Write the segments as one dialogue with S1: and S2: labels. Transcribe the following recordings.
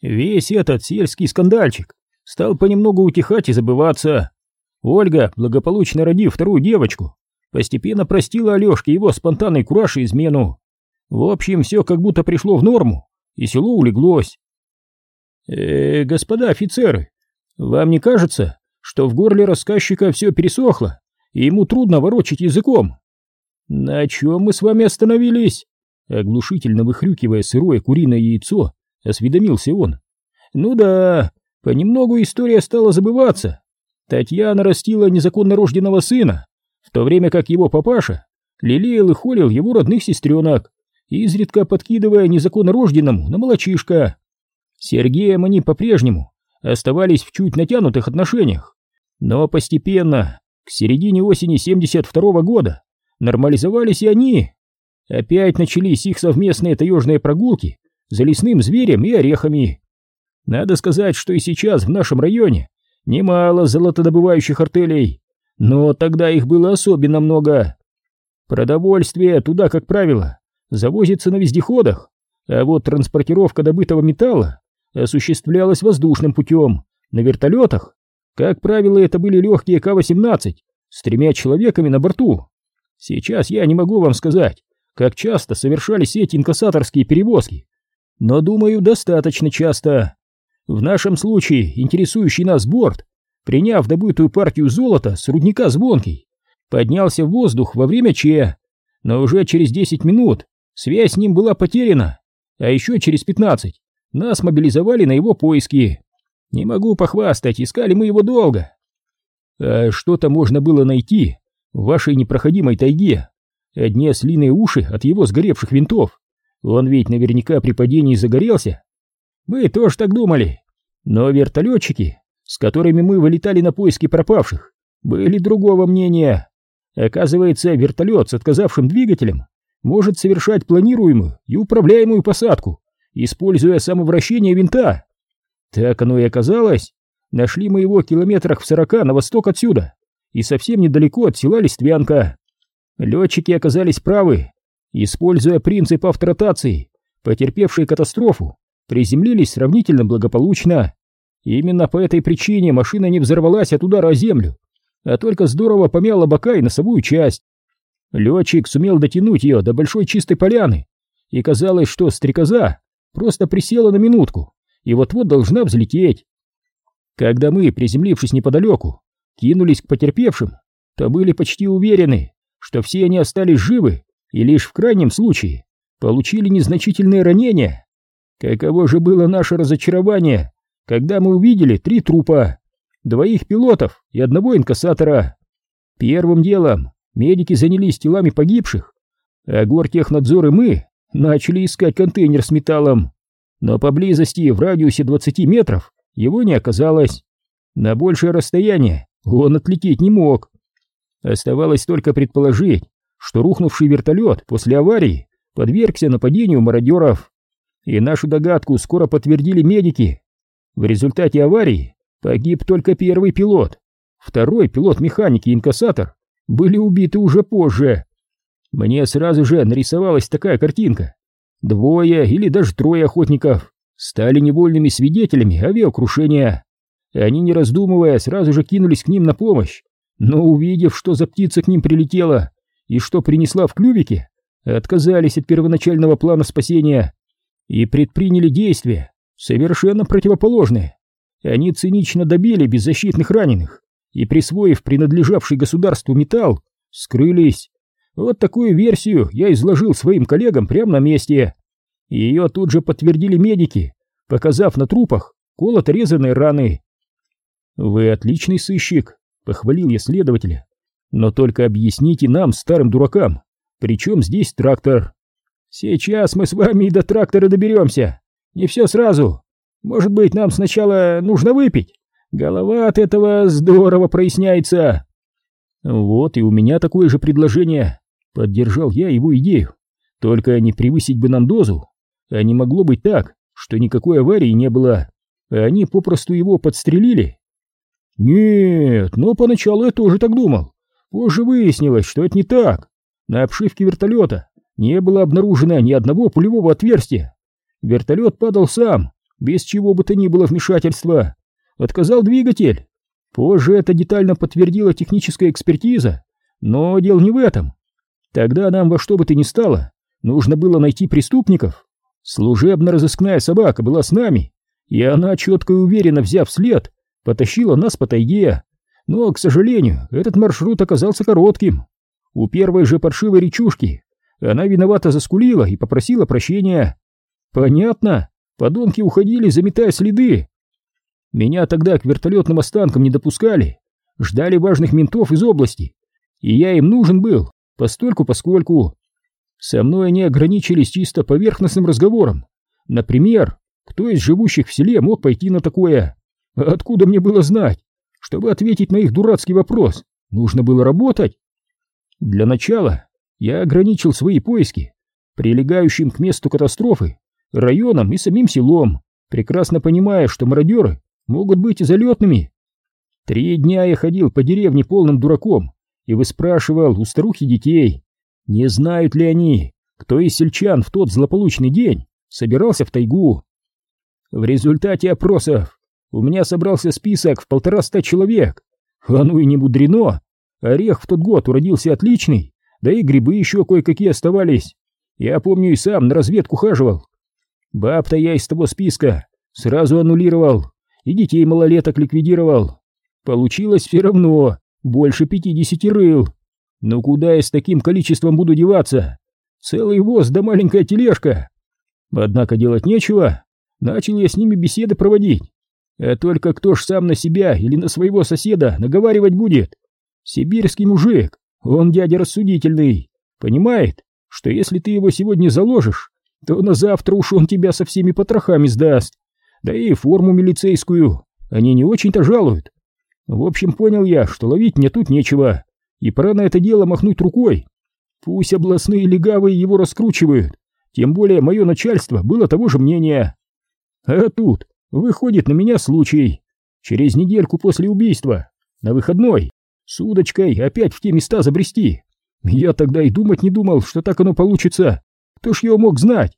S1: Весь этот сельский скандальчик стал понемногу утихать и забываться. Ольга, благополучно родив вторую девочку, постепенно простила Алешке его спонтанный кураж и измену. В общем, все как будто пришло в норму, и село улеглось. Э, господа офицеры, вам не кажется, что в горле рассказчика все пересохло, и ему трудно ворочать языком? На чем мы с вами остановились? Оглушительно выхрюкивая сырое куриное яйцо, осведомился он. Ну да, понемногу история стала забываться. Татьяна растила незаконно рожденного сына, в то время как его папаша лелеял и холил его родных сестренок, изредка подкидывая незаконно рожденному на молочишка. Сергеем они по-прежнему оставались в чуть натянутых отношениях, но постепенно, к середине осени 72 -го года, нормализовались и они. Опять начались их совместные таежные прогулки за лесным зверем и орехами. Надо сказать, что и сейчас в нашем районе немало золотодобывающих артелей, но тогда их было особенно много. Продовольствие туда, как правило, завозится на вездеходах, а вот транспортировка добытого металла осуществлялась воздушным путем, на вертолетах. Как правило, это были легкие К-18 с тремя человеками на борту. Сейчас я не могу вам сказать, как часто совершались эти инкассаторские перевозки, но, думаю, достаточно часто. В нашем случае интересующий нас борт, приняв добытую партию золота с рудника Звонкий, поднялся в воздух во время Че, но уже через 10 минут связь с ним была потеряна, а еще через 15 нас мобилизовали на его поиски. Не могу похвастать, искали мы его долго. А что-то можно было найти в вашей непроходимой тайге. Одни ослиные уши от его сгоревших винтов. Он ведь наверняка при падении загорелся. Мы тоже так думали. Но вертолетчики, с которыми мы вылетали на поиски пропавших, были другого мнения. Оказывается, вертолет с отказавшим двигателем может совершать планируемую и управляемую посадку, используя самовращение винта. Так оно и оказалось. Нашли мы его километрах в сорока на восток отсюда и совсем недалеко от села Листвянка. Летчики оказались правы. Используя принцип авторотации, потерпевшие катастрофу приземлились сравнительно благополучно. Именно по этой причине машина не взорвалась от удара о землю, а только здорово помяла бока и носовую часть. Летчик сумел дотянуть ее до большой чистой поляны, и казалось, что стрекоза просто присела на минутку и вот-вот должна взлететь. Когда мы, приземлившись неподалеку, кинулись к потерпевшим, то были почти уверены, что все они остались живы и лишь в крайнем случае получили незначительные ранения. Каково же было наше разочарование, когда мы увидели три трупа, двоих пилотов и одного инкассатора. Первым делом медики занялись телами погибших, а гортехнадзор и мы начали искать контейнер с металлом. Но поблизости, в радиусе 20 метров, его не оказалось. На большее расстояние он отлететь не мог. Оставалось только предположить, что рухнувший вертолет после аварии подвергся нападению мародеров. И нашу догадку скоро подтвердили медики. В результате аварии погиб только первый пилот. Второй пилот-механик и инкассатор были убиты уже позже. Мне сразу же нарисовалась такая картинка. Двое или даже трое охотников стали невольными свидетелями авиакрушения. Они, не раздумывая, сразу же кинулись к ним на помощь но увидев, что за птица к ним прилетела и что принесла в клювике, отказались от первоначального плана спасения и предприняли действия, совершенно противоположные. Они цинично добили беззащитных раненых и, присвоив принадлежавший государству металл, скрылись. Вот такую версию я изложил своим коллегам прямо на месте. Ее тут же подтвердили медики, показав на трупах колото-резанные раны. «Вы отличный сыщик», Похвалил я следователя. Но только объясните нам, старым дуракам, при чем здесь трактор? Сейчас мы с вами и до трактора доберемся. Не все сразу. Может быть, нам сначала нужно выпить? Голова от этого здорово проясняется. Вот и у меня такое же предложение. Поддержал я его идею. Только не превысить бы нам дозу. А не могло быть так, что никакой аварии не было. Они попросту его подстрелили нет, но поначалу я тоже так думал. Позже выяснилось, что это не так. На обшивке вертолета не было обнаружено ни одного пулевого отверстия. Вертолет падал сам, без чего бы то ни было вмешательства. Отказал двигатель. Позже это детально подтвердила техническая экспертиза, но дело не в этом. Тогда нам во что бы то ни стало, нужно было найти преступников. Служебно-розыскная собака была с нами, и она, четко и уверенно взяв след, потащила нас по тайге. Но, к сожалению, этот маршрут оказался коротким. У первой же паршивой речушки она виновато заскулила и попросила прощения. Понятно, подонки уходили, заметая следы. Меня тогда к вертолетным останкам не допускали, ждали важных ментов из области, и я им нужен был, постольку-поскольку. Со мной они ограничились чисто поверхностным разговором. Например, кто из живущих в селе мог пойти на такое? Откуда мне было знать? Чтобы ответить на их дурацкий вопрос, нужно было работать. Для начала я ограничил свои поиски прилегающим к месту катастрофы районом и самим селом, прекрасно понимая, что мародеры могут быть и залетными. Три дня я ходил по деревне полным дураком и выспрашивал у старухи детей, не знают ли они, кто из сельчан в тот злополучный день собирался в тайгу. В результате опросов у меня собрался список в полтораста человек. А ну и не мудрено. Орех в тот год уродился отличный, да и грибы еще кое-какие оставались. Я помню и сам на разведку хаживал. Баб-то я из того списка сразу аннулировал и детей малолеток ликвидировал. Получилось все равно больше пятидесяти рыл. Но куда я с таким количеством буду деваться? Целый воз да маленькая тележка. Однако делать нечего. Начал я с ними беседы проводить. А только кто ж сам на себя или на своего соседа наговаривать будет? Сибирский мужик, он дядя рассудительный, понимает, что если ты его сегодня заложишь, то на завтра уж он тебя со всеми потрохами сдаст. Да и форму милицейскую они не очень-то жалуют. В общем, понял я, что ловить мне тут нечего, и пора на это дело махнуть рукой. Пусть областные легавые его раскручивают, тем более мое начальство было того же мнения. А тут выходит на меня случай. Через недельку после убийства, на выходной, с удочкой опять в те места забрести. Я тогда и думать не думал, что так оно получится. Кто ж его мог знать?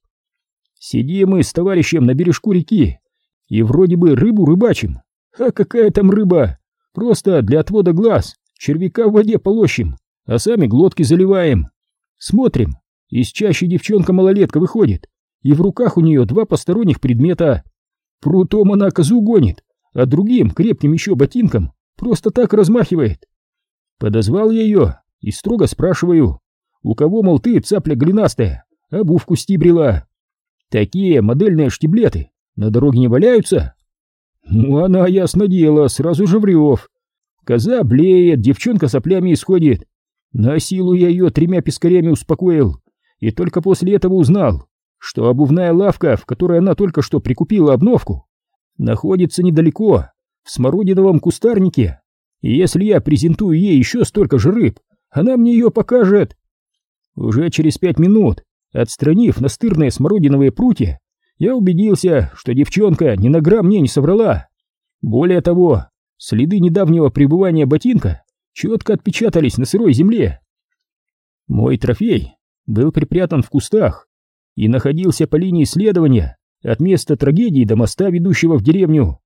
S1: Сидим мы с товарищем на бережку реки, и вроде бы рыбу рыбачим. А какая там рыба? Просто для отвода глаз червяка в воде полощем, а сами глотки заливаем. Смотрим, из чащи девчонка-малолетка выходит, и в руках у нее два посторонних предмета. Прутом она козу гонит, а другим, крепким еще ботинком, просто так размахивает. Подозвал я ее и строго спрашиваю, у кого, мол, ты, цапля глинастая, обувку стибрила. Такие модельные штиблеты на дороге не валяются? Ну, она, ясно дело, сразу же врев. Коза блеет, девчонка соплями исходит. На силу я ее тремя пескарями успокоил, и только после этого узнал, что обувная лавка, в которой она только что прикупила обновку, находится недалеко, в смородиновом кустарнике. И если я презентую ей еще столько же рыб, она мне ее покажет. Уже через пять минут, отстранив настырные смородиновые прутья, я убедился, что девчонка ни на грамм мне не соврала. Более того, следы недавнего пребывания ботинка четко отпечатались на сырой земле. Мой трофей был припрятан в кустах и находился по линии следования от места трагедии до моста, ведущего в деревню.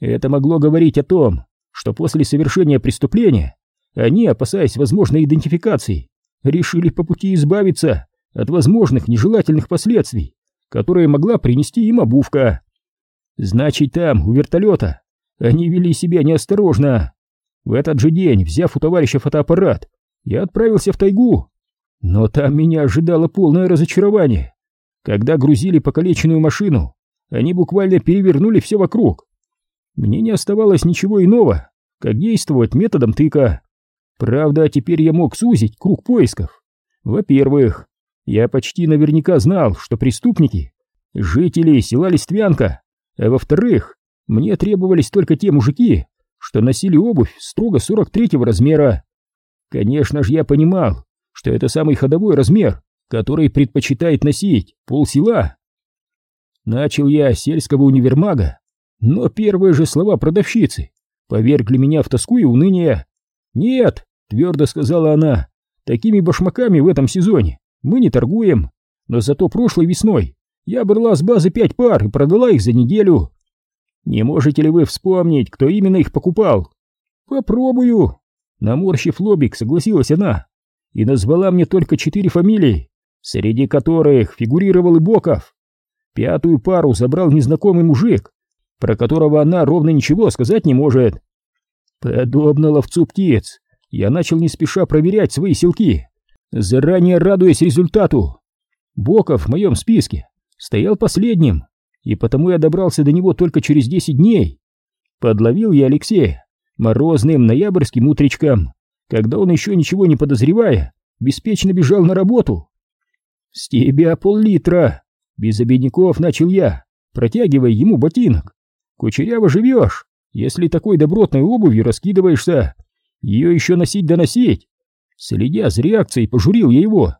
S1: Это могло говорить о том, что после совершения преступления они, опасаясь возможной идентификации, решили по пути избавиться от возможных нежелательных последствий которые могла принести им обувка. Значит, там, у вертолета, они вели себя неосторожно. В этот же день, взяв у товарища фотоаппарат, я отправился в тайгу. Но там меня ожидало полное разочарование. Когда грузили покалеченную машину, они буквально перевернули все вокруг. Мне не оставалось ничего иного, как действовать методом тыка. Правда, теперь я мог сузить круг поисков. Во-первых, я почти наверняка знал, что преступники — жители села Листвянка, а во-вторых, мне требовались только те мужики, что носили обувь строго 43-го размера. Конечно же, я понимал, что это самый ходовой размер, который предпочитает носить полсела. Начал я с сельского универмага, но первые же слова продавщицы повергли меня в тоску и уныние. «Нет», — твердо сказала она, — «такими башмаками в этом сезоне мы не торгуем, но зато прошлой весной Я брала с базы пять пар и продала их за неделю. Не можете ли вы вспомнить, кто именно их покупал? Попробую. Наморщив лобик, согласилась она и назвала мне только четыре фамилии, среди которых фигурировал и Боков. Пятую пару забрал незнакомый мужик, про которого она ровно ничего сказать не может. Подобно ловцу птиц, я начал не спеша проверять свои селки, заранее радуясь результату. Боков в моем списке стоял последним, и потому я добрался до него только через десять дней. Подловил я Алексея морозным ноябрьским утречком, когда он еще ничего не подозревая, беспечно бежал на работу. «С тебя пол-литра!» Без обедняков начал я, протягивая ему ботинок. «Кучеряво живешь, если такой добротной обувью раскидываешься. Ее еще носить да носить!» Следя за реакцией, пожурил я его.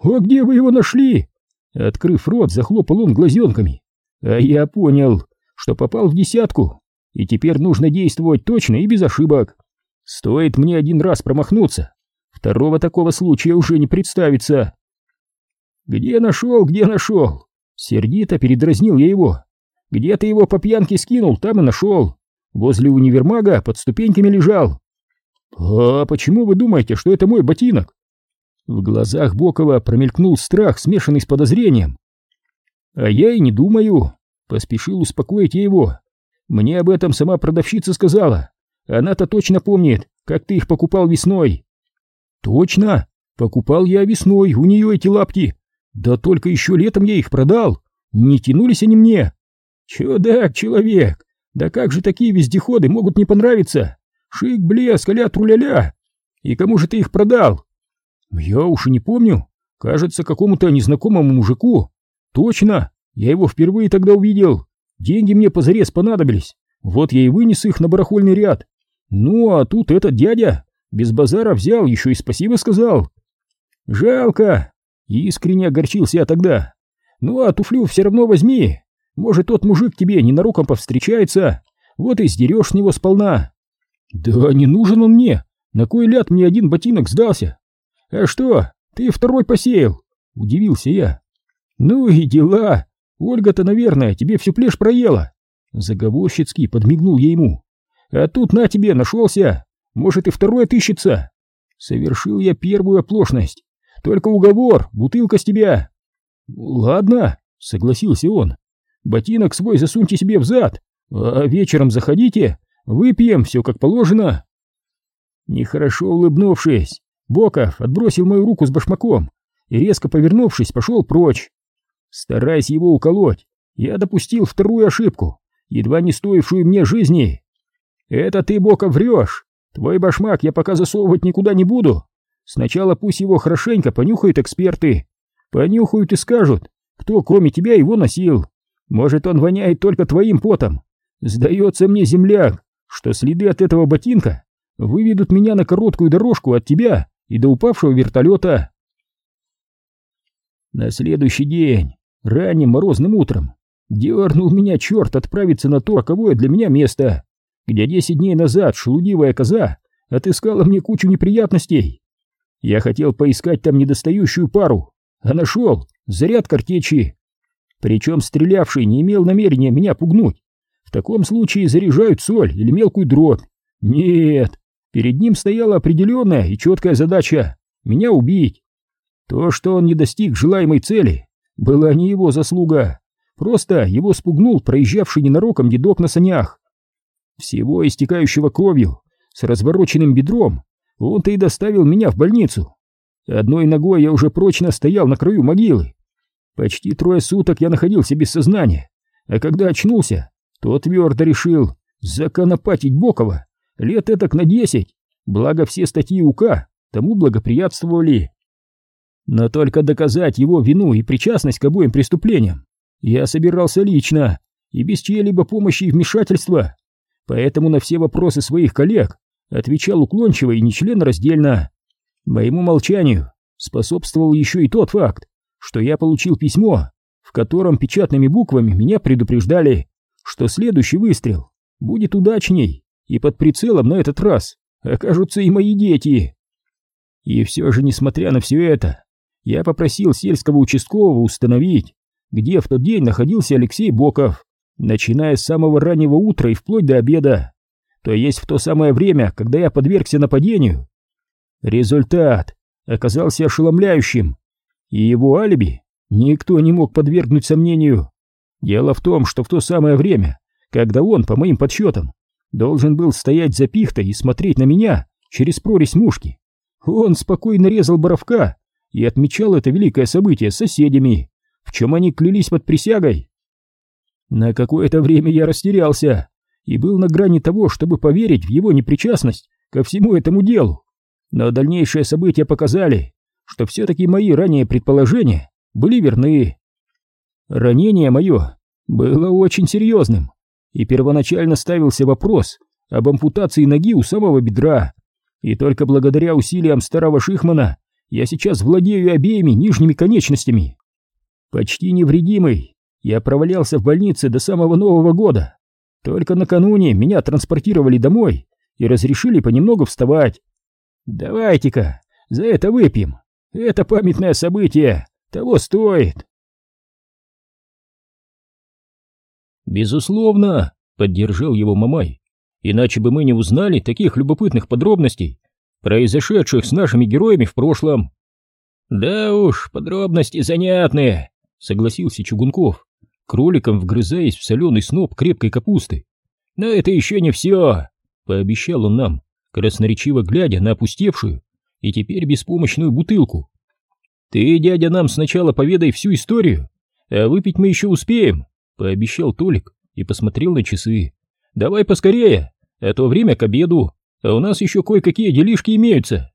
S1: «А где вы его нашли?» Открыв рот, захлопал он глазенками. А я понял, что попал в десятку, и теперь нужно действовать точно и без ошибок. Стоит мне один раз промахнуться, второго такого случая уже не представится. «Где нашел, где нашел?» Сердито передразнил я его. «Где ты его по пьянке скинул, там и нашел. Возле универмага под ступеньками лежал». «А почему вы думаете, что это мой ботинок?» В глазах Бокова промелькнул страх, смешанный с подозрением. «А я и не думаю», — поспешил успокоить его. «Мне об этом сама продавщица сказала. Она-то точно помнит, как ты их покупал весной. Точно, покупал я весной у нее эти лапки. Да только еще летом я их продал. Не тянулись они мне. Чудак, человек, да как же такие вездеходы могут не понравиться? Шик, блеск, а труля-ля. И кому же ты их продал? Я уж и не помню. Кажется, какому-то незнакомому мужику. Точно, я его впервые тогда увидел. Деньги мне позарез понадобились. Вот я и вынес их на барахольный ряд. Ну, а тут этот дядя без базара взял, еще и спасибо сказал. Жалко. Искренне огорчился я тогда. Ну, а туфлю все равно возьми. Может, тот мужик тебе ненароком повстречается. Вот и сдерешь с него сполна. Да не нужен он мне. На кой ляд мне один ботинок сдался? А что, ты второй посеял? Удивился я. Ну и дела. Ольга-то, наверное, тебе всю плешь проела. Заговорщицки подмигнул я ему. А тут на тебе нашелся. Может и второй отыщется. Совершил я первую оплошность. Только уговор, бутылка с тебя. Ладно, согласился он. Ботинок свой засуньте себе в зад, а вечером заходите, выпьем все как положено. Нехорошо улыбнувшись, Боков отбросил мою руку с башмаком и, резко повернувшись, пошел прочь. Стараясь его уколоть, я допустил вторую ошибку, едва не стоившую мне жизни. «Это ты, Бока, врешь! Твой башмак я пока засовывать никуда не буду. Сначала пусть его хорошенько понюхают эксперты. Понюхают и скажут, кто кроме тебя его носил. Может, он воняет только твоим потом. Сдается мне, земляк, что следы от этого ботинка выведут меня на короткую дорожку от тебя и до упавшего вертолета». На следующий день, ранним морозным утром, дернул меня черт отправиться на то роковое для меня место где десять дней назад шелудивая коза отыскала мне кучу неприятностей. Я хотел поискать там недостающую пару, а нашел заряд картечи. Причем стрелявший не имел намерения меня пугнуть. В таком случае заряжают соль или мелкую дробь. Нет, перед ним стояла определенная и четкая задача — меня убить. То, что он не достиг желаемой цели, была не его заслуга. Просто его спугнул проезжавший ненароком дедок на санях всего истекающего кровью, с развороченным бедром, он-то и доставил меня в больницу. Одной ногой я уже прочно стоял на краю могилы. Почти трое суток я находился без сознания, а когда очнулся, то твердо решил законопатить Бокова лет этак на десять, благо все статьи УК тому благоприятствовали. Но только доказать его вину и причастность к обоим преступлениям я собирался лично и без чьей-либо помощи и вмешательства поэтому на все вопросы своих коллег отвечал уклончиво и нечленораздельно. Моему молчанию способствовал еще и тот факт, что я получил письмо, в котором печатными буквами меня предупреждали, что следующий выстрел будет удачней, и под прицелом на этот раз окажутся и мои дети. И все же, несмотря на все это, я попросил сельского участкового установить, где в тот день находился Алексей Боков, начиная с самого раннего утра и вплоть до обеда, то есть в то самое время, когда я подвергся нападению. Результат оказался ошеломляющим, и его алиби никто не мог подвергнуть сомнению. Дело в том, что в то самое время, когда он, по моим подсчетам, должен был стоять за пихтой и смотреть на меня через прорезь мушки, он спокойно резал боровка и отмечал это великое событие с соседями, в чем они клялись под присягой. На какое-то время я растерялся и был на грани того, чтобы поверить в его непричастность ко всему этому делу. Но дальнейшие события показали, что все-таки мои ранние предположения были верны. Ранение мое было очень серьезным, и первоначально ставился вопрос об ампутации ноги у самого бедра, и только благодаря усилиям старого Шихмана я сейчас владею обеими нижними конечностями. Почти невредимый, я провалялся в больнице до самого Нового года. Только накануне меня транспортировали домой и разрешили понемногу вставать. Давайте-ка за это выпьем. Это памятное событие, того стоит. Безусловно, поддержал его Мамай иначе бы мы не узнали таких любопытных подробностей, произошедших с нашими героями в прошлом. Да уж, подробности занятные, согласился Чугунков, кроликом вгрызаясь в соленый сноп крепкой капусты. Но это еще не все, пообещал он нам, красноречиво глядя на опустевшую и теперь беспомощную бутылку. Ты, дядя, нам сначала поведай всю историю, а выпить мы еще успеем, пообещал Толик и посмотрел на часы. Давай поскорее, а то время к обеду, а у нас еще кое-какие делишки имеются.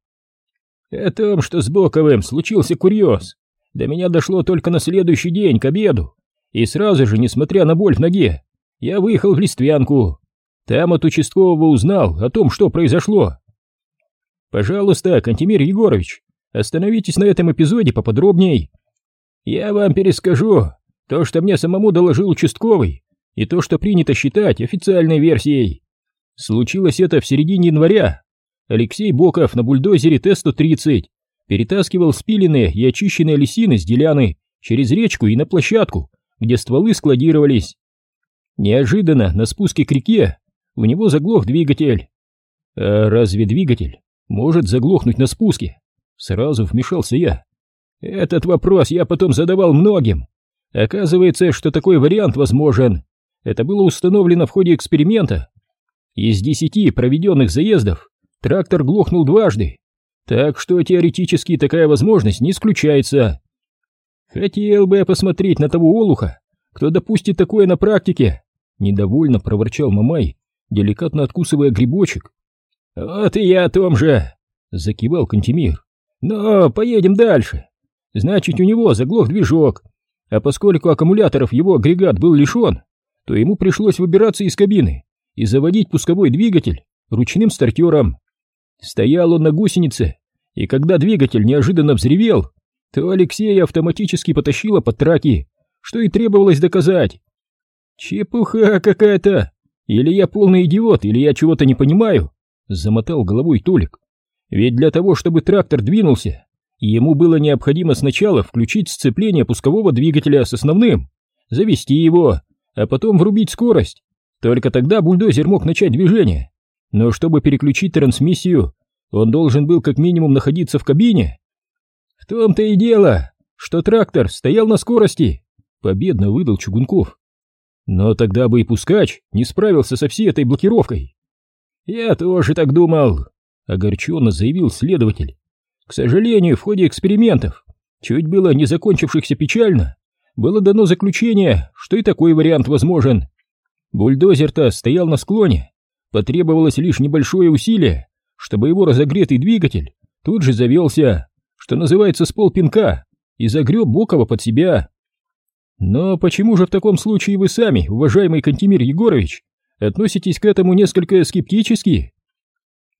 S1: О том, что с Боковым случился курьез, до меня дошло только на следующий день к обеду, и сразу же, несмотря на боль в ноге, я выехал в Листвянку. Там от участкового узнал о том, что произошло. Пожалуйста, Кантемир Егорович, остановитесь на этом эпизоде поподробней. Я вам перескажу то, что мне самому доложил участковый, и то, что принято считать официальной версией. Случилось это в середине января. Алексей Боков на бульдозере Т-130 перетаскивал спиленные и очищенные лисины с деляны через речку и на площадку, где стволы складировались. Неожиданно на спуске к реке у него заглох двигатель. А разве двигатель может заглохнуть на спуске? Сразу вмешался я. Этот вопрос я потом задавал многим. Оказывается, что такой вариант возможен. Это было установлено в ходе эксперимента из десяти проведенных заездов трактор глохнул дважды, так что теоретически такая возможность не исключается. Хотел бы я посмотреть на того олуха, кто допустит такое на практике, недовольно проворчал Мамай, деликатно откусывая грибочек. Вот и я о том же, закивал Кантемир. Но поедем дальше. Значит, у него заглох движок, а поскольку аккумуляторов его агрегат был лишен, то ему пришлось выбираться из кабины и заводить пусковой двигатель ручным стартером. Стоял он на гусенице, и когда двигатель неожиданно взревел, то Алексея автоматически потащило под траки, что и требовалось доказать. «Чепуха какая-то! Или я полный идиот, или я чего-то не понимаю!» — замотал головой Толик. «Ведь для того, чтобы трактор двинулся, ему было необходимо сначала включить сцепление пускового двигателя с основным, завести его, а потом врубить скорость. Только тогда бульдозер мог начать движение. Но чтобы переключить трансмиссию, он должен был как минимум находиться в кабине. В том-то и дело, что трактор стоял на скорости, победно выдал Чугунков. Но тогда бы и пускач не справился со всей этой блокировкой. Я тоже так думал, огорченно заявил следователь. К сожалению, в ходе экспериментов, чуть было не закончившихся печально, было дано заключение, что и такой вариант возможен. Бульдозер-то стоял на склоне, потребовалось лишь небольшое усилие, чтобы его разогретый двигатель тут же завелся, что называется с полпинка, и загреб Бокова под себя. Но почему же в таком случае вы сами, уважаемый Кантемир Егорович, относитесь к этому несколько скептически?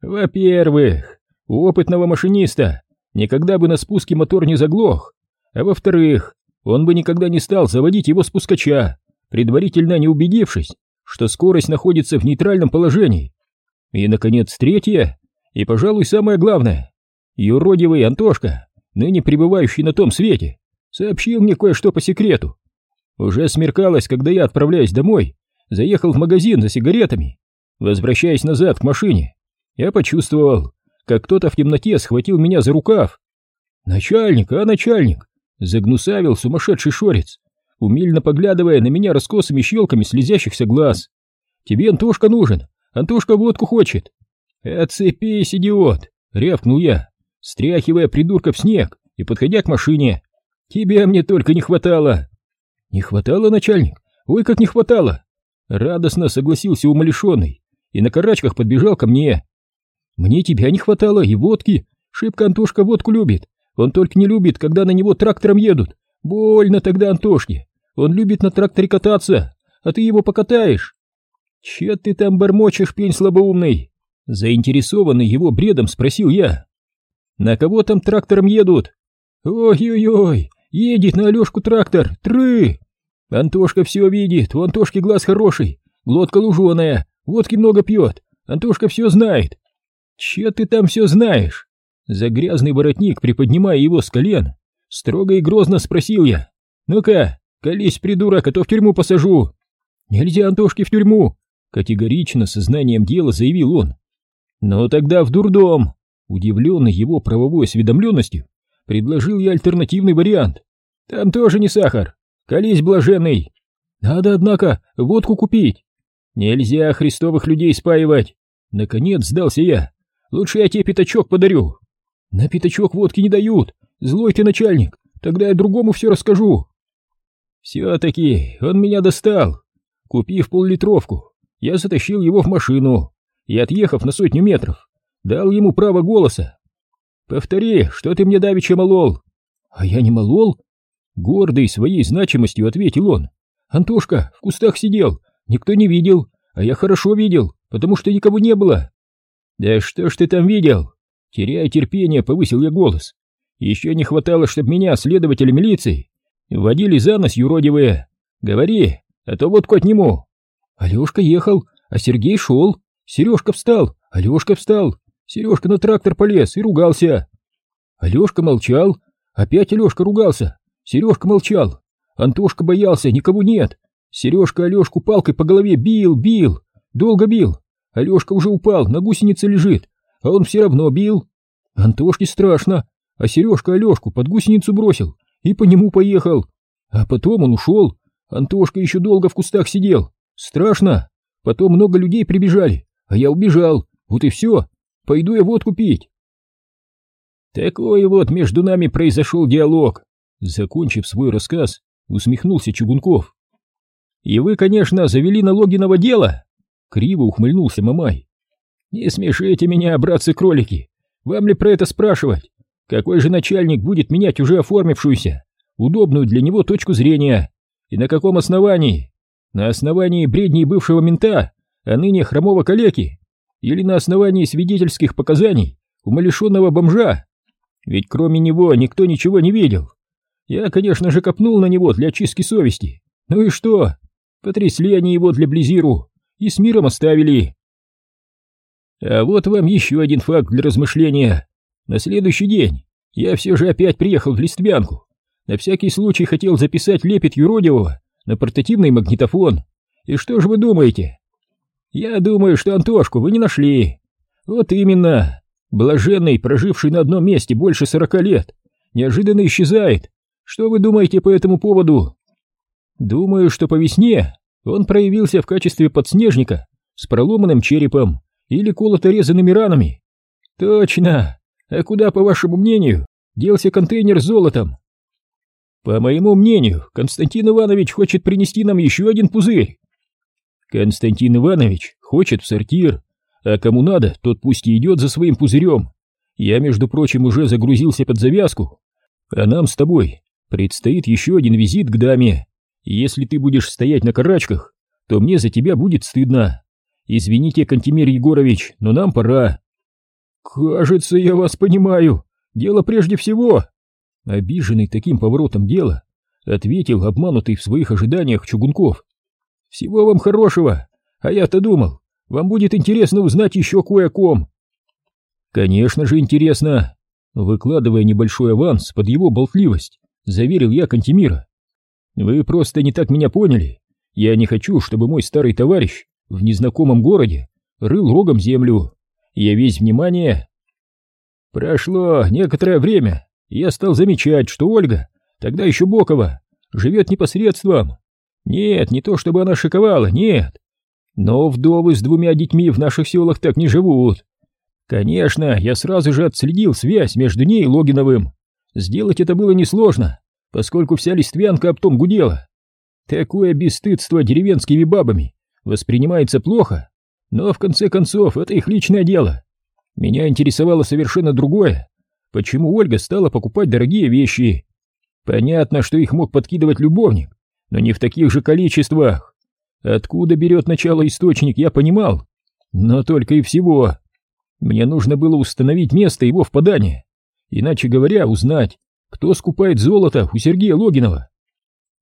S1: Во-первых, у опытного машиниста никогда бы на спуске мотор не заглох, а во-вторых, он бы никогда не стал заводить его спускача, предварительно не убедившись, что скорость находится в нейтральном положении. И, наконец, третье, и, пожалуй, самое главное, юродивый Антошка, ныне пребывающий на том свете, сообщил мне кое-что по секрету. Уже смеркалось, когда я, отправляясь домой, заехал в магазин за сигаретами. Возвращаясь назад к машине, я почувствовал, как кто-то в темноте схватил меня за рукав. «Начальник, а начальник!» — загнусавил сумасшедший шорец, умильно поглядывая на меня раскосыми щелками слезящихся глаз. «Тебе Антошка нужен, Антошка водку хочет!» «Отцепись, идиот!» — рявкнул я, стряхивая придурка в снег и подходя к машине. «Тебя мне только не хватало!» «Не хватало, начальник? Ой, как не хватало!» Радостно согласился умалишенный и на карачках подбежал ко мне. «Мне тебя не хватало и водки. Шибко Антошка водку любит. Он только не любит, когда на него трактором едут. Больно тогда Антошке. Он любит на тракторе кататься, а ты его покатаешь». «Че ты там бормочешь, пень слабоумный?» Заинтересованный его бредом спросил я. «На кого там трактором едут?» «Ой-ой-ой, едет на Алешку трактор, тры!» «Антошка все видит, у Антошки глаз хороший, глотка луженая, водки много пьет, Антошка все знает». «Че ты там все знаешь?» За грязный воротник, приподнимая его с колен, строго и грозно спросил я. «Ну-ка, колись, придурок, а то в тюрьму посажу!» «Нельзя Антошке в тюрьму!» Категорично, сознанием дела заявил он. «Ну тогда в дурдом!» Удивленный его правовой осведомленностью, предложил я альтернативный вариант. «Там тоже не сахар! Колись, блаженный!» «Надо, однако, водку купить!» «Нельзя христовых людей спаивать!» Наконец сдался я. «Лучше я тебе пятачок подарю!» «На пятачок водки не дают! Злой ты начальник! Тогда я другому все расскажу!» «Все-таки он меня достал!» Купив поллитровку, я затащил его в машину и, отъехав на сотню метров, дал ему право голоса. «Повтори, что ты мне давеча молол?» «А я не молол?» Гордый своей значимостью ответил он. «Антошка в кустах сидел, никто не видел, а я хорошо видел, потому что никого не было». «Да что ж ты там видел?» Теряя терпение, повысил я голос. «Еще не хватало, чтобы меня, следователи милиции, водили за нос юродивые. Говори, а то вот к нему». Алешка ехал, а Сергей шел. Сережка встал, Алешка встал. Сережка на трактор полез и ругался. Алешка молчал, опять Алешка ругался. Сережка молчал. Антошка боялся, никого нет. Сережка Алешку палкой по голове бил, бил, долго бил. Алешка уже упал, на гусенице лежит, а он все равно бил. Антошке страшно, а Сережка Алешку под гусеницу бросил и по нему поехал. А потом он ушел. Антошка еще долго в кустах сидел. Страшно. Потом много людей прибежали, а я убежал. Вот и все. Пойду я водку пить. Такой вот между нами произошел диалог. Закончив свой рассказ, усмехнулся Чугунков. И вы, конечно, завели налогиного дела? Криво ухмыльнулся Мамай. Не смешите меня, братцы-кролики. Вам ли про это спрашивать? Какой же начальник будет менять уже оформившуюся, удобную для него точку зрения? И на каком основании? На основании бредней бывшего мента, а ныне хромого калеки? Или на основании свидетельских показаний умалишенного бомжа? Ведь кроме него никто ничего не видел. Я, конечно же, копнул на него для очистки совести. Ну и что? Потрясли они его для Близиру и с миром оставили. А вот вам еще один факт для размышления. На следующий день я все же опять приехал в Листвянку. На всякий случай хотел записать лепет юродивого на портативный магнитофон. И что же вы думаете? Я думаю, что Антошку вы не нашли. Вот именно. Блаженный, проживший на одном месте больше сорока лет, неожиданно исчезает. Что вы думаете по этому поводу? Думаю, что по весне он проявился в качестве подснежника с проломанным черепом или колото-резанными ранами. Точно. А куда, по вашему мнению, делся контейнер с золотом? По моему мнению, Константин Иванович хочет принести нам еще один пузырь. Константин Иванович хочет в сортир, а кому надо, тот пусть и идет за своим пузырем. Я, между прочим, уже загрузился под завязку, а нам с тобой предстоит еще один визит к даме. Если ты будешь стоять на карачках, то мне за тебя будет стыдно. Извините, Кантемир Егорович, но нам пора. Кажется, я вас понимаю. Дело прежде всего. Обиженный таким поворотом дела, ответил обманутый в своих ожиданиях Чугунков. Всего вам хорошего, а я-то думал, вам будет интересно узнать еще кое о ком. Конечно же интересно. Выкладывая небольшой аванс под его болтливость, заверил я Кантемира. Вы просто не так меня поняли. Я не хочу, чтобы мой старый товарищ в незнакомом городе рыл рогом землю. Я весь внимание. Прошло некоторое время, и я стал замечать, что Ольга, тогда еще Бокова, живет непосредством. Нет, не то чтобы она шиковала, нет. Но вдовы с двумя детьми в наших селах так не живут. Конечно, я сразу же отследил связь между ней и Логиновым. Сделать это было несложно, поскольку вся листвянка об том гудела. Такое бесстыдство деревенскими бабами воспринимается плохо, но в конце концов это их личное дело. Меня интересовало совершенно другое. Почему Ольга стала покупать дорогие вещи? Понятно, что их мог подкидывать любовник, но не в таких же количествах. Откуда берет начало источник, я понимал, но только и всего. Мне нужно было установить место его впадания, иначе говоря, узнать, кто скупает золото у Сергея Логинова.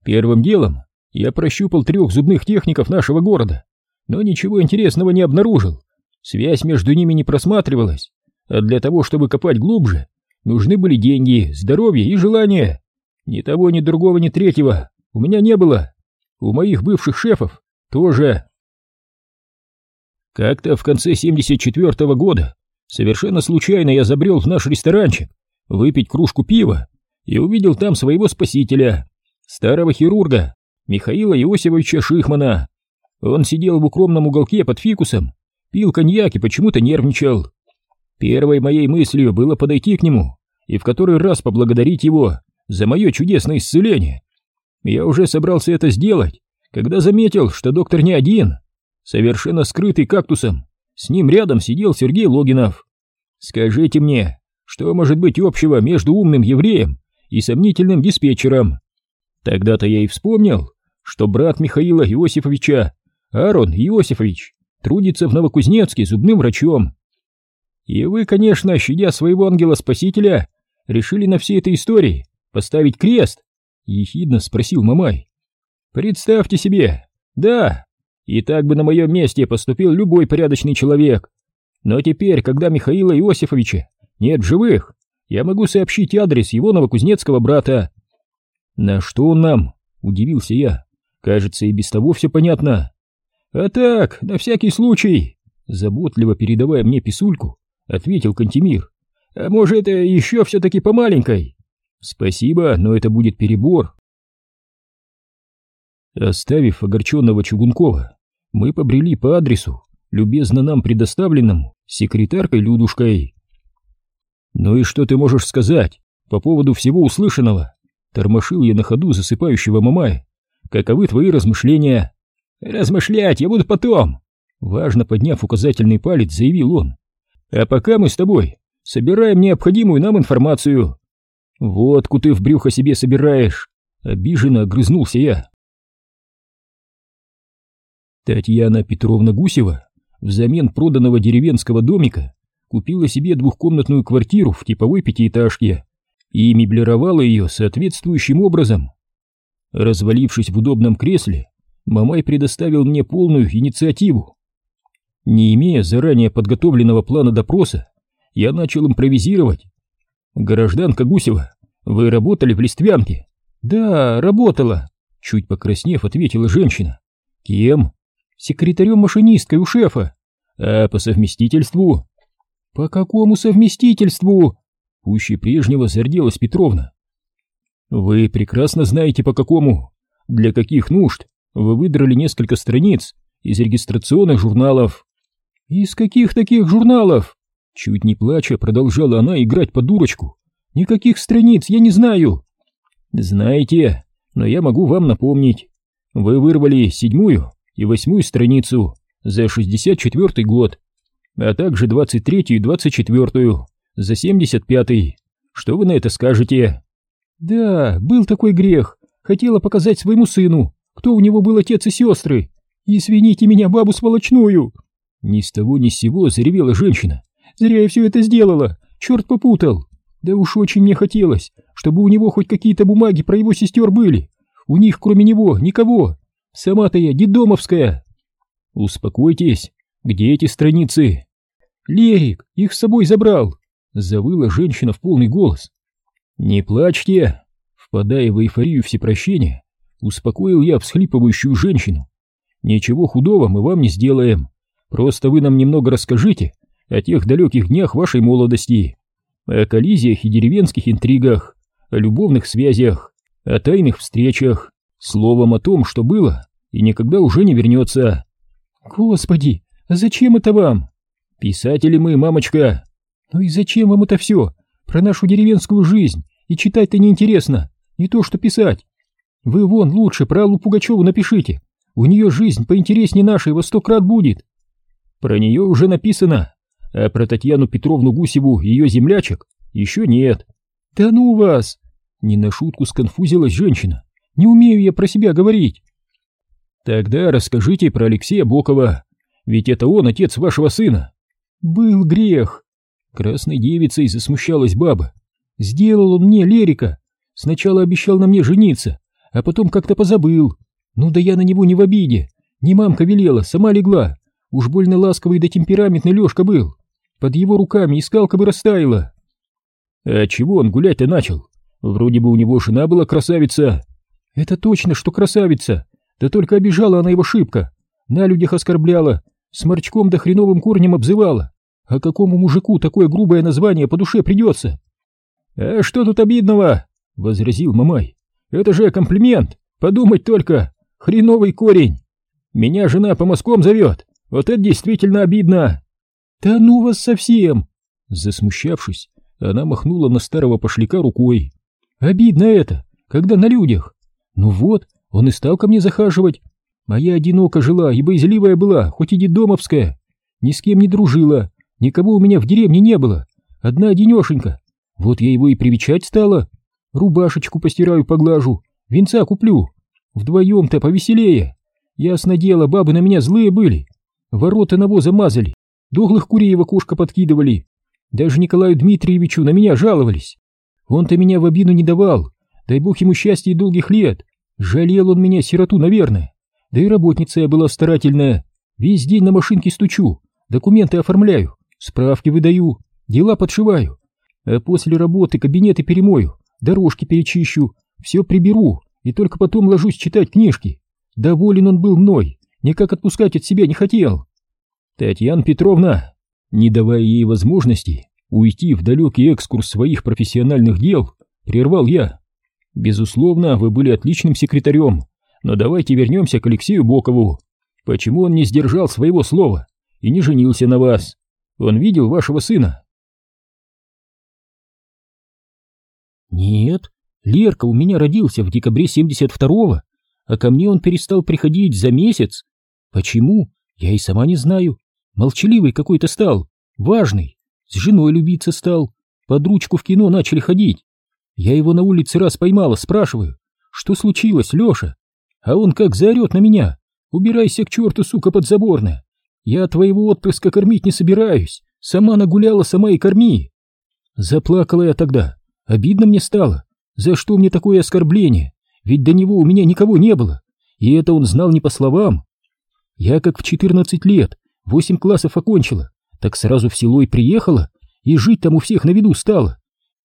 S1: Первым делом я прощупал трех зубных техников нашего города, но ничего интересного не обнаружил. Связь между ними не просматривалась, а для того, чтобы копать глубже, нужны были деньги, здоровье и желание. Ни того, ни другого, ни третьего у меня не было. У моих бывших шефов тоже. Как-то в конце 74 -го года совершенно случайно я забрел в наш ресторанчик выпить кружку пива и увидел там своего спасителя, старого хирурга Михаила Иосифовича Шихмана. Он сидел в укромном уголке под фикусом, пил коньяк и почему-то нервничал. Первой моей мыслью было подойти к нему и в который раз поблагодарить его за мое чудесное исцеление. Я уже собрался это сделать, когда заметил, что доктор не один, совершенно скрытый кактусом. С ним рядом сидел Сергей Логинов. Скажите мне, что может быть общего между умным евреем и сомнительным диспетчером? Тогда-то я и вспомнил, что брат Михаила Иосифовича, Аарон Иосифович, трудится в Новокузнецке зубным врачом. И вы, конечно, щадя своего ангела-спасителя, решили на всей этой истории поставить крест? Ехидно спросил Мамай. Представьте себе, да, и так бы на моем месте поступил любой порядочный человек. Но теперь, когда Михаила Иосифовича нет в живых, я могу сообщить адрес его новокузнецкого брата. На что он нам? Удивился я. Кажется, и без того все понятно. А так, на всякий случай, заботливо передавая мне писульку, ответил Кантемир. А может, еще все-таки по маленькой? Спасибо, но это будет перебор. Оставив огорченного Чугункова, мы побрели по адресу, любезно нам предоставленному секретаркой Людушкой. «Ну и что ты можешь сказать по поводу всего услышанного?» Тормошил я на ходу засыпающего Мамая. «Каковы твои размышления?» «Размышлять я буду потом!» Важно подняв указательный палец, заявил он. «А пока мы с тобой собираем необходимую нам информацию. «Водку ты в брюхо себе собираешь!» — обиженно огрызнулся я. Татьяна Петровна Гусева взамен проданного деревенского домика купила себе двухкомнатную квартиру в типовой пятиэтажке и меблировала ее соответствующим образом. Развалившись в удобном кресле, Мамай предоставил мне полную инициативу. Не имея заранее подготовленного плана допроса, я начал импровизировать, «Гражданка Гусева, вы работали в Листвянке?» «Да, работала», — чуть покраснев, ответила женщина. «Кем?» «Секретарем-машинисткой у шефа». «А по совместительству?» «По какому совместительству?» Пуще прежнего зарделась Петровна. «Вы прекрасно знаете, по какому. Для каких нужд вы выдрали несколько страниц из регистрационных журналов». «Из каких таких журналов?» Чуть не плача, продолжала она играть по дурочку. «Никаких страниц я не знаю!» «Знаете, но я могу вам напомнить. Вы вырвали седьмую и восьмую страницу за шестьдесят четвертый год, а также двадцать третью и двадцать четвертую за семьдесят пятый. Что вы на это скажете?» «Да, был такой грех. Хотела показать своему сыну, кто у него был отец и сестры. Извините меня, бабу сволочную!» Ни с того ни с сего заревела женщина. Зря я все это сделала, черт попутал. Да уж очень мне хотелось, чтобы у него хоть какие-то бумаги про его сестер были. У них, кроме него, никого. Сама-то я дедомовская. Успокойтесь, где эти страницы? Лерик их с собой забрал. Завыла женщина в полный голос. Не плачьте. Впадая в эйфорию всепрощения, Успокоил я всхлипывающую женщину. Ничего худого мы вам не сделаем. Просто вы нам немного расскажите о тех далеких днях вашей молодости, о коллизиях и деревенских интригах, о любовных связях, о тайных встречах, словом о том, что было и никогда уже не вернется. Господи, а зачем это вам? Писатели мы, мамочка. Ну и зачем вам это все? Про нашу деревенскую жизнь. И читать-то неинтересно. Не то что писать. Вы вон лучше про Аллу Пугачеву напишите. У нее жизнь поинтереснее нашей во сто крат будет. Про нее уже написано. А про Татьяну Петровну Гусеву и ее землячек еще нет. Да ну вас! Не на шутку сконфузилась женщина. Не умею я про себя говорить. Тогда расскажите про Алексея Бокова. Ведь это он отец вашего сына. Был грех. Красной девицей засмущалась баба. Сделал он мне Лерика. Сначала обещал на мне жениться, а потом как-то позабыл. Ну да я на него не в обиде. Не мамка велела, сама легла. Уж больно ласковый да темпераментный Лешка был. Под его руками искалка бы растаяла. А чего он гулять-то начал? Вроде бы у него жена была красавица. Это точно, что красавица. Да только обижала она его шибко. На людях оскорбляла. Сморчком да хреновым корнем обзывала. А какому мужику такое грубое название по душе придется? А что тут обидного? Возразил Мамай. Это же комплимент. Подумать только. Хреновый корень. Меня жена по Москвам зовет. Вот это действительно обидно. Да ну вас совсем. Засмущавшись, она махнула на старого пошляка рукой. Обидно это, когда на людях. Ну вот, он и стал ко мне захаживать. Моя одиноко жила и боязливая была, хоть и детдомовская. Ни с кем не дружила, Никого у меня в деревне не было. Одна одинешенька. Вот я его и привечать стала. Рубашечку постираю, поглажу, венца куплю. Вдвоем-то повеселее. Ясно дело, бабы на меня злые были. Ворота навоза мазали, доглых курей в окошко подкидывали. Даже Николаю Дмитриевичу на меня жаловались. Он-то меня в обиду не давал. Дай бог ему счастья и долгих лет. Жалел он меня, сироту, наверное. Да и работница я была старательная. Весь день на машинке стучу, документы оформляю. Справки выдаю, дела подшиваю. А после работы кабинеты перемою, дорожки перечищу, все приберу и только потом ложусь читать книжки. Доволен он был мной, никак отпускать от себя не хотел. Татьяна Петровна, не давая ей возможности уйти в далекий экскурс своих профессиональных дел, прервал я. Безусловно, вы были отличным секретарем, но давайте вернемся к Алексею Бокову. Почему он не сдержал своего слова и не женился на вас? Он видел вашего сына?» «Нет, Лерка у меня родился в декабре 72-го, а ко мне он перестал приходить за месяц. Почему? Я и сама не знаю. Молчаливый какой-то стал, важный, с женой любиться стал, под ручку в кино начали ходить. Я его на улице раз поймала, спрашиваю, что случилось, Леша? А он как заорет на меня, убирайся к черту, сука, подзаборная. Я твоего отпрыска кормить не собираюсь. Сама нагуляла, сама и корми. Заплакала я тогда. Обидно мне стало. За что мне такое оскорбление? Ведь до него у меня никого не было. И это он знал не по словам. Я как в 14 лет, восемь классов окончила, так сразу в село и приехала, и жить там у всех на виду стала.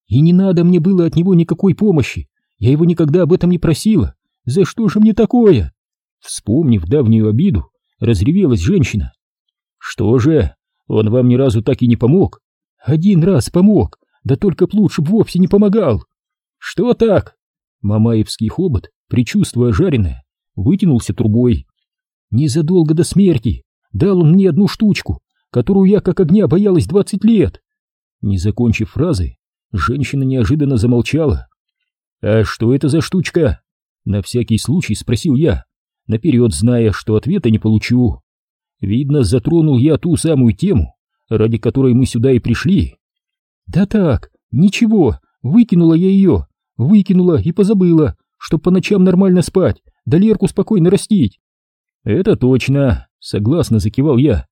S1: И не надо мне было от него никакой помощи. Я его никогда об этом не просила. За что же мне такое? Вспомнив давнюю обиду, разревелась женщина. Что же, он вам ни разу так и не помог? Один раз помог, да только б лучше б вовсе не помогал. Что так? Мамаевский хобот, предчувствуя жареное, вытянулся трубой. Незадолго до смерти дал он мне одну штучку, которую я как огня боялась двадцать лет. Не закончив фразы, женщина неожиданно замолчала. «А что это за штучка?» На всякий случай спросил я, наперед зная, что ответа не получу. Видно, затронул я ту самую тему, ради которой мы сюда и пришли. Да так, ничего, выкинула я ее, выкинула и позабыла, чтоб по ночам нормально спать, да Лерку спокойно растить. Это точно, согласно закивал я.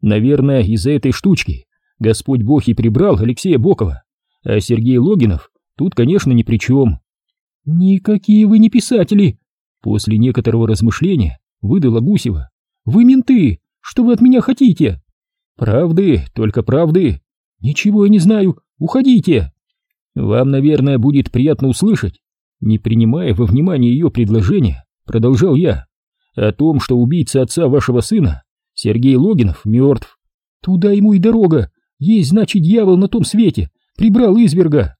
S1: Наверное, из-за этой штучки Господь Бог и прибрал Алексея Бокова, а Сергей Логинов тут, конечно, ни при чем. Никакие вы не писатели, после некоторого размышления выдала Гусева. Вы менты, что вы от меня хотите? Правды, только правды. Ничего я не знаю. Уходите. Вам, наверное, будет приятно услышать, не принимая во внимание ее предложение, продолжал я, о том, что убийца отца вашего сына, Сергей Логинов, мертв. Туда ему и дорога. Есть, значит, дьявол на том свете. Прибрал изверга.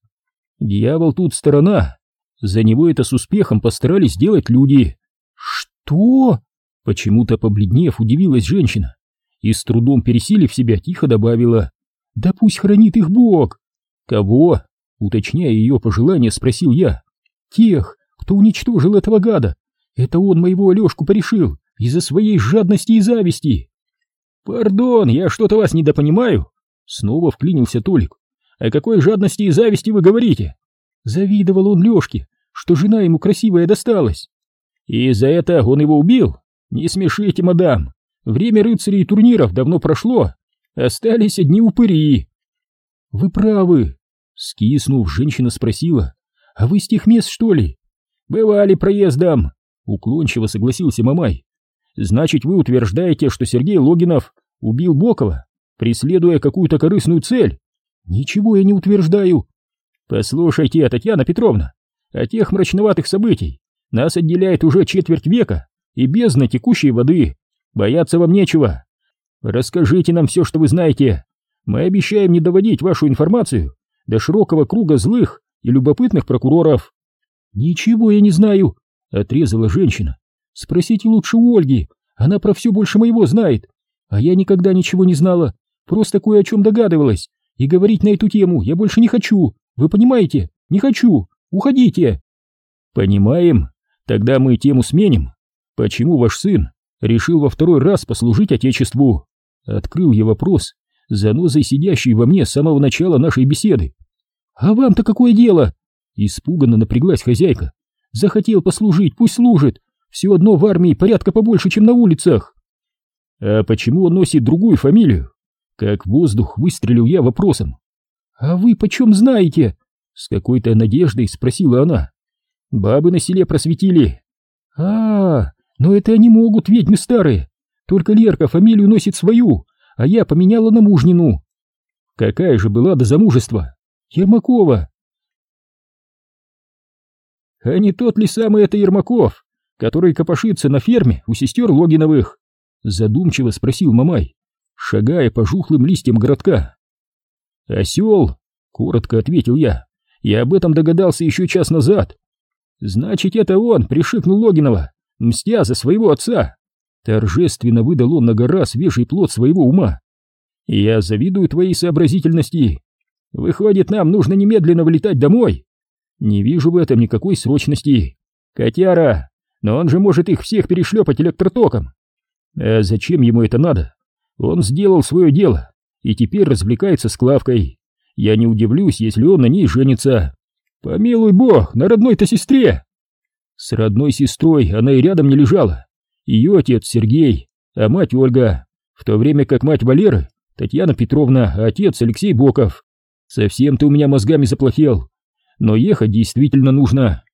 S1: Дьявол тут сторона. За него это с успехом постарались сделать люди. Что? Почему-то побледнев, удивилась женщина и с трудом пересилив себя, тихо добавила. Да пусть хранит их Бог. Кого? Уточняя ее пожелание, спросил я. Тех, кто уничтожил этого гада. Это он моего Алешку порешил из-за своей жадности и зависти. Пардон, я что-то вас недопонимаю. Снова вклинился Толик. О какой жадности и зависти вы говорите? Завидовал он Лешке, что жена ему красивая досталась. И за это он его убил? Не смешите, мадам. Время рыцарей и турниров давно прошло. Остались одни упыри. Вы правы. Скиснув, женщина спросила. А вы с тех мест, что ли? Бывали проездом. Уклончиво согласился Мамай. Значит, вы утверждаете, что Сергей Логинов убил Бокова, преследуя какую-то корыстную цель? Ничего я не утверждаю. Послушайте, Татьяна Петровна, от тех мрачноватых событий нас отделяет уже четверть века и бездна текущей воды. Бояться вам нечего. Расскажите нам все, что вы знаете. Мы обещаем не доводить вашу информацию до широкого круга злых и любопытных прокуроров. Ничего я не знаю, отрезала женщина. Спросите лучше у Ольги, она про все больше моего знает. А я никогда ничего не знала, просто кое о чем догадывалась. И говорить на эту тему я больше не хочу. Вы понимаете? Не хочу. Уходите. Понимаем. Тогда мы тему сменим. Почему ваш сын решил во второй раз послужить Отечеству? Открыл я вопрос, занозой сидящий во мне с самого начала нашей беседы. А вам-то какое дело? Испуганно напряглась хозяйка. Захотел послужить, пусть служит. Все одно в армии порядка побольше, чем на улицах. А почему он носит другую фамилию? Как воздух выстрелил я вопросом. А вы почем знаете? С какой-то надеждой спросила она. Бабы на селе просветили. А, -а, -а но это они могут, ведьмы старые. Только Лерка фамилию носит свою, а я поменяла на мужнину. Какая же была до замужества? Ермакова. А не тот ли самый это Ермаков, который копошится на ферме у сестер Логиновых? Задумчиво спросил Мамай, шагая по жухлым листьям городка. Осел, коротко ответил я, я об этом догадался еще час назад. Значит, это он пришикнул Логинова, мстя за своего отца. Торжественно выдал он на гора свежий плод своего ума. Я завидую твоей сообразительности. Выходит, нам нужно немедленно вылетать домой. Не вижу в этом никакой срочности. Котяра, но он же может их всех перешлепать электротоком. А зачем ему это надо? Он сделал свое дело и теперь развлекается с Клавкой. Я не удивлюсь, если он на ней женится. Помилуй бог, на родной-то сестре. С родной сестрой она и рядом не лежала. Ее отец Сергей, а мать Ольга, в то время как мать Валеры Татьяна Петровна, а отец Алексей Боков. Совсем ты у меня мозгами заплохел, но ехать действительно нужно.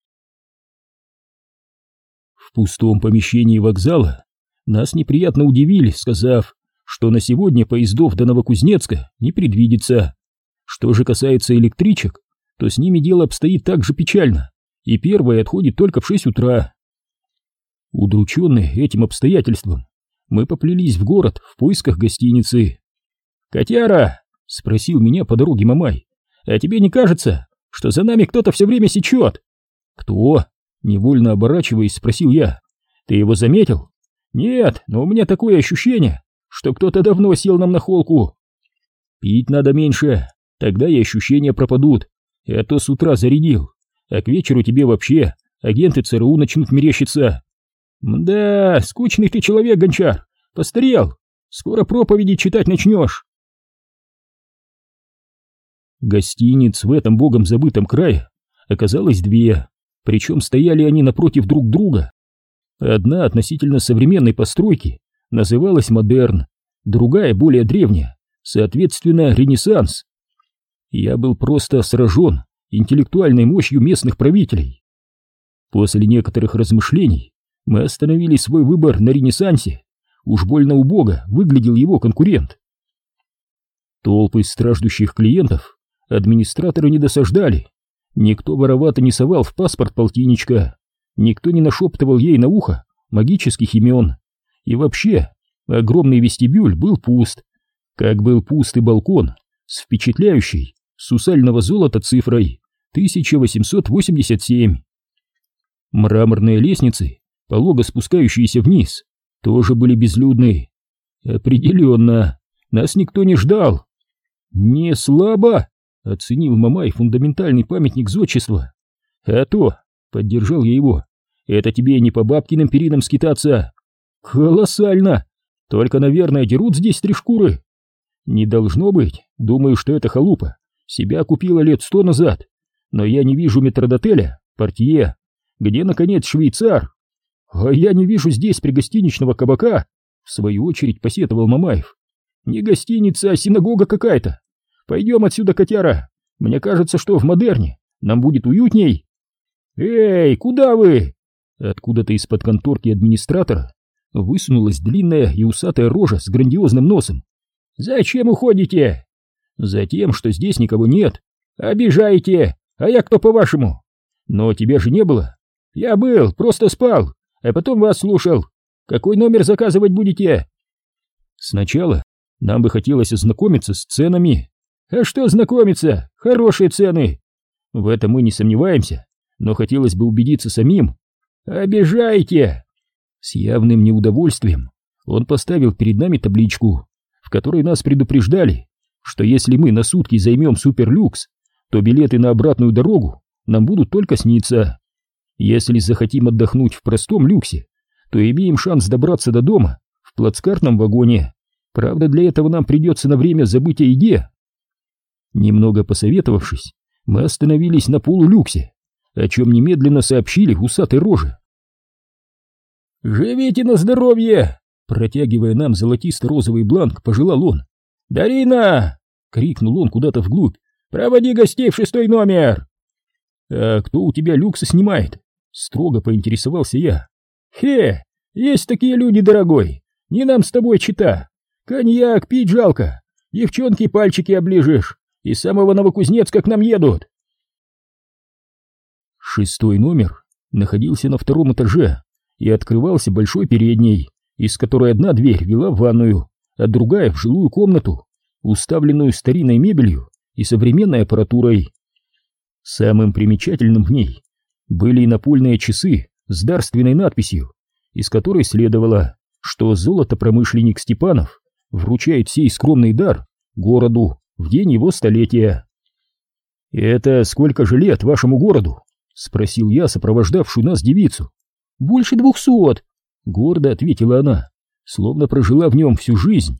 S1: В пустом помещении вокзала нас неприятно удивили, сказав, что на сегодня поездов до Новокузнецка не предвидится. Что же касается электричек, то с ними дело обстоит так же печально, и первая отходит только в шесть утра. Удрученные этим обстоятельством, мы поплелись в город в поисках гостиницы. «Котяра!» — спросил меня по дороге Мамай. «А тебе не кажется, что за нами кто-то все время сечет?» «Кто?» — невольно оборачиваясь, спросил я. «Ты его заметил?» «Нет, но у меня такое ощущение, что кто-то давно сел нам на холку». «Пить надо меньше, тогда и ощущения пропадут. Я то с утра зарядил, а к вечеру тебе вообще агенты ЦРУ начнут мерещиться». «Да, скучный ты человек, гончар, постарел, скоро проповеди читать начнешь». Гостиниц в этом богом забытом крае оказалось две, причем стояли они напротив друг друга. Одна относительно современной постройки называлась «Модерн», другая, более древняя, соответственно, «Ренессанс». Я был просто сражен интеллектуальной мощью местных правителей. После некоторых размышлений мы остановили свой выбор на Ренессансе. Уж больно убого выглядел его конкурент. Толпы страждущих клиентов администраторы не досаждали. Никто воровато не совал в паспорт полтинничка. никто не нашептывал ей на ухо магических имен. И вообще, огромный вестибюль был пуст, как был пуст и балкон с впечатляющей сусального золота цифрой 1887. Мраморные лестницы, полого спускающиеся вниз, тоже были безлюдны. Определенно, нас никто не ждал. Не слабо, оценил Мамай фундаментальный памятник зодчества. А то, поддержал я его, это тебе не по бабкиным перинам скитаться. Колоссально! Только, наверное, дерут здесь три шкуры. Не должно быть, думаю, что эта халупа себя купила лет сто назад. Но я не вижу метродотеля, портье. Где, наконец, швейцар? А я не вижу здесь пригостиничного кабака. В свою очередь посетовал Мамаев. Не гостиница, а синагога какая-то. Пойдем отсюда, котяра. Мне кажется, что в модерне нам будет уютней. Эй, куда вы? Откуда-то из-под конторки администратора высунулась длинная и усатая рожа с грандиозным носом. «Зачем уходите?» «Затем, что здесь никого нет. Обижаете! А я кто, по-вашему?» «Но тебя же не было. Я был, просто спал, а потом вас слушал. Какой номер заказывать будете?» «Сначала нам бы хотелось ознакомиться с ценами». «А что знакомиться? Хорошие цены!» «В этом мы не сомневаемся, но хотелось бы убедиться самим, «Обижаете!» С явным неудовольствием он поставил перед нами табличку, в которой нас предупреждали, что если мы на сутки займем суперлюкс, то билеты на обратную дорогу нам будут только сниться. Если захотим отдохнуть в простом люксе, то имеем шанс добраться до дома в плацкартном вагоне. Правда, для этого нам придется на время забыть о еде. Немного посоветовавшись, мы остановились на полулюксе, о чем немедленно сообщили усатой роже. «Живите на здоровье!» Протягивая нам золотисто-розовый бланк, пожелал он. «Дарина!» — крикнул он куда-то вглубь. «Проводи гостей в шестой номер!» «А кто у тебя люксы снимает?» — строго поинтересовался я. «Хе! Есть такие люди, дорогой! Не нам с тобой чита! Коньяк пить жалко! Девчонки пальчики оближешь! И самого Новокузнецка к нам едут!» Шестой номер находился на втором этаже и открывался большой передней, из которой одна дверь вела в ванную, а другая в жилую комнату, уставленную старинной мебелью и современной аппаратурой. Самым примечательным в ней были напольные часы с дарственной надписью, из которой следовало, что золотопромышленник Степанов вручает сей скромный дар городу в день его столетия. «Это сколько же лет вашему городу?» — спросил я сопровождавшую нас девицу. «Больше двухсот!» — гордо ответила она, словно прожила в нем всю жизнь.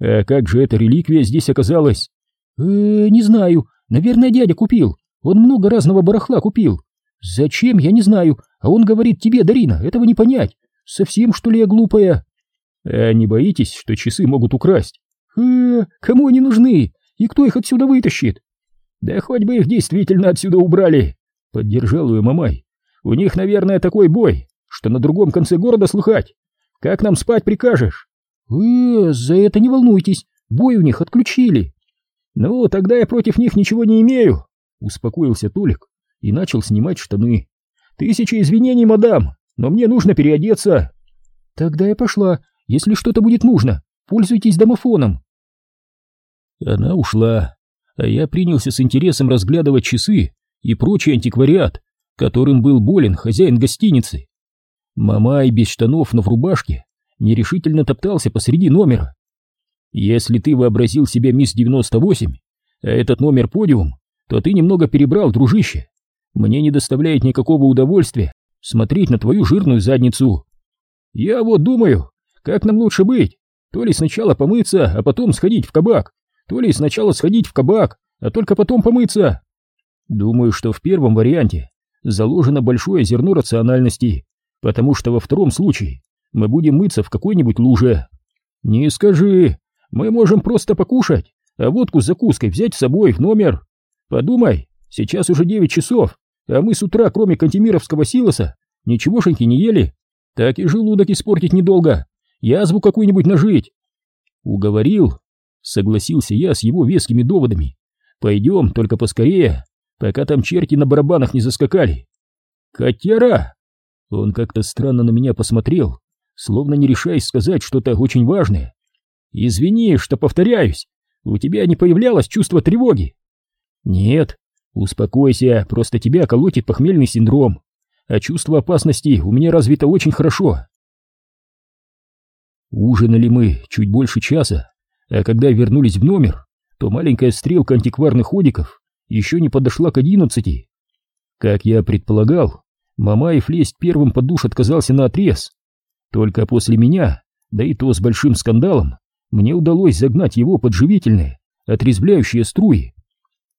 S1: «А как же эта реликвия здесь оказалась?» «Э, не знаю, наверное, дядя купил. Он много разного барахла купил. Зачем, я не знаю, а он говорит тебе, Дарина, этого не понять. Совсем, что ли, я глупая?» «А не боитесь, что часы могут украсть?» «Э, кому они нужны? И кто их отсюда вытащит?» «Да хоть бы их действительно отсюда убрали!» — поддержал ее Мамай. У них, наверное, такой бой, что на другом конце города слыхать. Как нам спать прикажешь? Э, за это не волнуйтесь, бой у них отключили. Ну, тогда я против них ничего не имею, успокоился Толик и начал снимать штаны. Тысяча извинений, мадам, но мне нужно переодеться. Тогда я пошла, если что-то будет нужно, пользуйтесь домофоном. Она ушла, а я принялся с интересом разглядывать часы и прочий антиквариат, которым был болен хозяин гостиницы. Мамай без штанов, но в рубашке, нерешительно топтался посреди номера. Если ты вообразил себя мисс 98, а этот номер подиум, то ты немного перебрал, дружище. Мне не доставляет никакого удовольствия смотреть на твою жирную задницу. Я вот думаю, как нам лучше быть? То ли сначала помыться, а потом сходить в кабак, то ли сначала сходить в кабак, а только потом помыться. Думаю, что в первом варианте заложено большое зерно рациональности, потому что во втором случае мы будем мыться в какой-нибудь луже. Не скажи, мы можем просто покушать, а водку с закуской взять с собой в номер. Подумай, сейчас уже девять часов, а мы с утра, кроме кантемировского силоса, ничегошеньки не ели. Так и желудок испортить недолго, язву какую-нибудь нажить. Уговорил, согласился я с его вескими доводами. Пойдем, только поскорее пока там черти на барабанах не заскакали. Котяра, Он как-то странно на меня посмотрел, словно не решаясь сказать что-то очень важное. «Извини, что повторяюсь, у тебя не появлялось чувство тревоги?» «Нет, успокойся, просто тебя колотит похмельный синдром, а чувство опасности у меня развито очень хорошо». Ужинали мы чуть больше часа, а когда вернулись в номер, то маленькая стрелка антикварных ходиков еще не подошла к одиннадцати. Как я предполагал, Мамаев лезть первым под душ отказался на отрез. Только после меня, да и то с большим скандалом, мне удалось загнать его под живительные, отрезвляющие струи.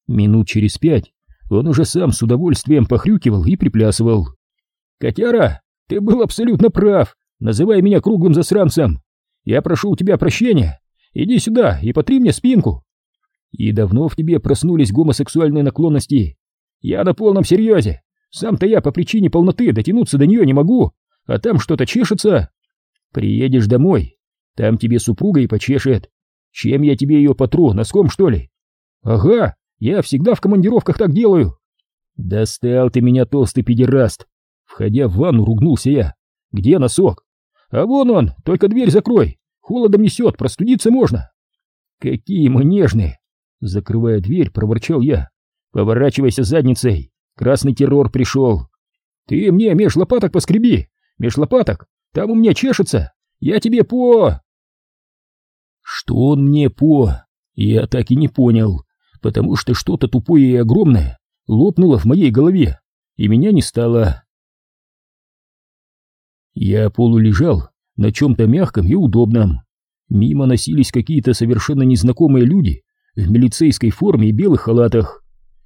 S1: Минут через пять он уже сам с удовольствием похрюкивал и приплясывал. «Котяра, ты был абсолютно прав, называя меня круглым засранцем. Я прошу у тебя прощения. Иди сюда и потри мне спинку». «И давно в тебе проснулись гомосексуальные наклонности?» «Я на полном серьезе. Сам-то я по причине полноты дотянуться до нее не могу, а там что-то чешется. Приедешь домой, там тебе супруга и почешет. Чем я тебе ее потру, носком что ли? Ага, я всегда в командировках так делаю. Достал ты меня, толстый педераст. Входя в ванну, ругнулся я. Где носок? А вон он, только дверь закрой. Холодом несет, простудиться можно. Какие мы нежные. Закрывая дверь, проворчал я. Поворачивайся задницей. Красный террор пришел. Ты мне меж лопаток поскреби. Меж лопаток. Там у меня чешется. Я тебе по... Что он мне по? Я так и не понял, потому что что-то тупое и огромное лопнуло в моей голове, и меня не стало. Я полулежал на чем-то мягком и удобном. Мимо носились какие-то совершенно незнакомые люди в милицейской форме и белых халатах.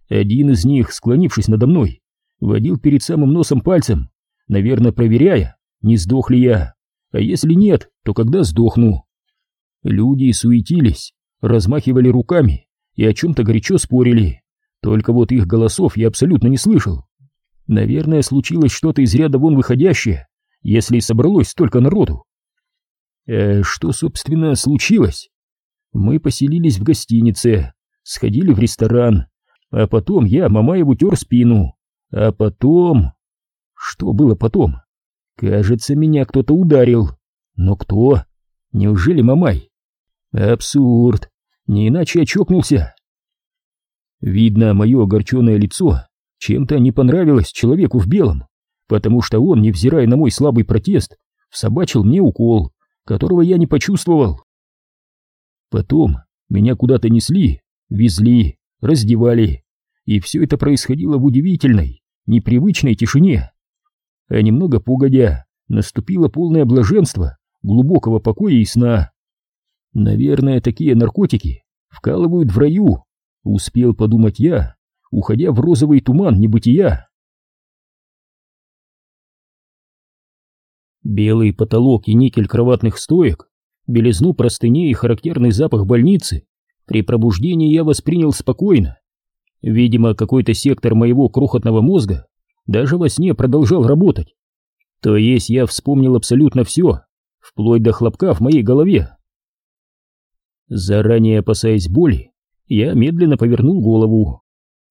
S1: Один из них, склонившись надо мной, водил перед самым носом пальцем, наверное, проверяя, не сдох ли я, а если нет, то когда сдохну. Люди суетились, размахивали руками и о чем-то горячо спорили, только вот их голосов я абсолютно не слышал. Наверное, случилось что-то из ряда вон выходящее, если собралось столько народу. Э, что, собственно, случилось? Мы поселились в гостинице, сходили в ресторан, а потом я Мамаеву тер спину. А потом... Что было потом? Кажется, меня кто-то ударил. Но кто? Неужели Мамай? Абсурд. Не иначе очокнулся. Видно, мое огорченное лицо чем-то не понравилось человеку в белом, потому что он, невзирая на мой слабый протест, всобачил мне укол, которого я не почувствовал. Потом меня куда-то несли, везли, раздевали, и все это происходило в удивительной, непривычной тишине. А немного погодя, наступило полное блаженство, глубокого покоя и сна. Наверное, такие наркотики вкалывают в раю, успел подумать я, уходя в розовый туман небытия. Белый потолок и никель кроватных стоек, белизну простыней и характерный запах больницы при пробуждении я воспринял спокойно. Видимо, какой-то сектор моего крохотного мозга даже во сне продолжал работать. То есть я вспомнил абсолютно все, вплоть до хлопка в моей голове. Заранее опасаясь боли, я медленно повернул голову.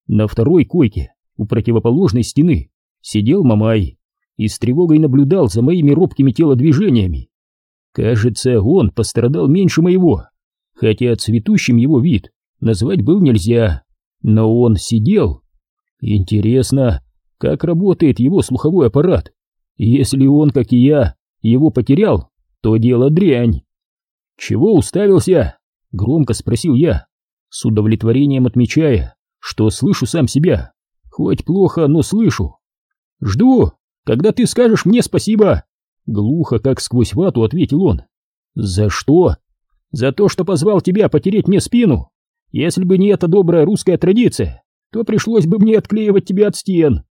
S1: На второй койке, у противоположной стены, сидел Мамай и с тревогой наблюдал за моими робкими телодвижениями. Кажется, он пострадал меньше моего хотя цветущим его вид назвать был нельзя, но он сидел. Интересно, как работает его слуховой аппарат? Если он, как и я, его потерял, то дело дрянь. «Чего уставился?» — громко спросил я, с удовлетворением отмечая, что слышу сам себя. Хоть плохо, но слышу. «Жду, когда ты скажешь мне спасибо!» Глухо, как сквозь вату, ответил он. «За что?» За то, что позвал тебя потереть мне спину. Если бы не эта добрая русская традиция, то пришлось бы мне отклеивать тебя от стен.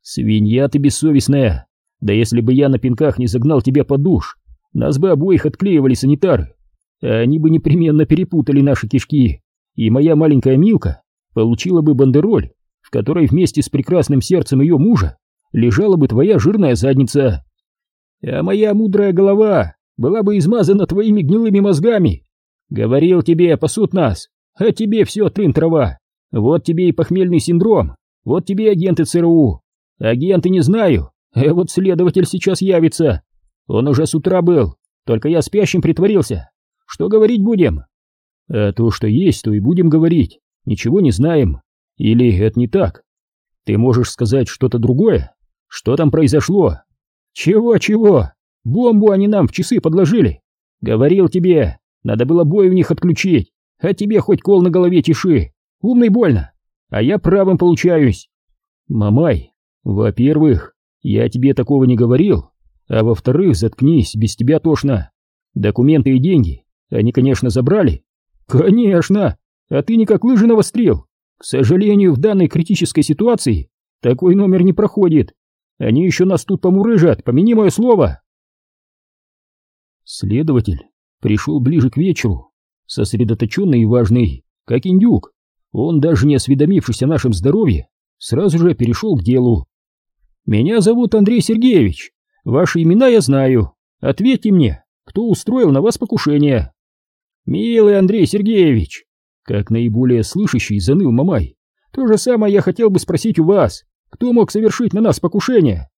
S1: Свинья ты бессовестная. Да если бы я на пинках не загнал тебя под душ, нас бы обоих отклеивали санитары. А они бы непременно перепутали наши кишки, и моя маленькая Милка получила бы бандероль, в которой вместе с прекрасным сердцем ее мужа лежала бы твоя жирная задница. А моя мудрая голова была бы измазана твоими гнилыми мозгами. Говорил тебе, пасут нас, а тебе все трын-трава. Вот тебе и похмельный синдром, вот тебе агенты ЦРУ. Агенты не знаю, А вот следователь сейчас явится. Он уже с утра был, только я спящим притворился. Что говорить будем? А то, что есть, то и будем говорить. Ничего не знаем. Или это не так? Ты можешь сказать что-то другое? Что там произошло? Чего-чего? Бомбу они нам в часы подложили. Говорил тебе, надо было бой у них отключить, а тебе хоть кол на голове тиши. Умный больно. А я правым получаюсь. Мамай, во-первых, я тебе такого не говорил, а во-вторых, заткнись, без тебя тошно. Документы и деньги они, конечно, забрали. Конечно, а ты не как лыжи навострил. К сожалению, в данной критической ситуации такой номер не проходит. Они еще нас тут помурыжат, помяни мое слово. Следователь пришел ближе к вечеру, сосредоточенный и важный, как индюк. Он, даже не осведомившись о нашем здоровье, сразу же перешел к делу. «Меня зовут Андрей Сергеевич. Ваши имена я знаю. Ответьте мне, кто устроил на вас покушение?» «Милый Андрей Сергеевич!» Как наиболее слышащий заныл Мамай. «То же самое я хотел бы спросить у вас. Кто мог совершить на нас покушение?»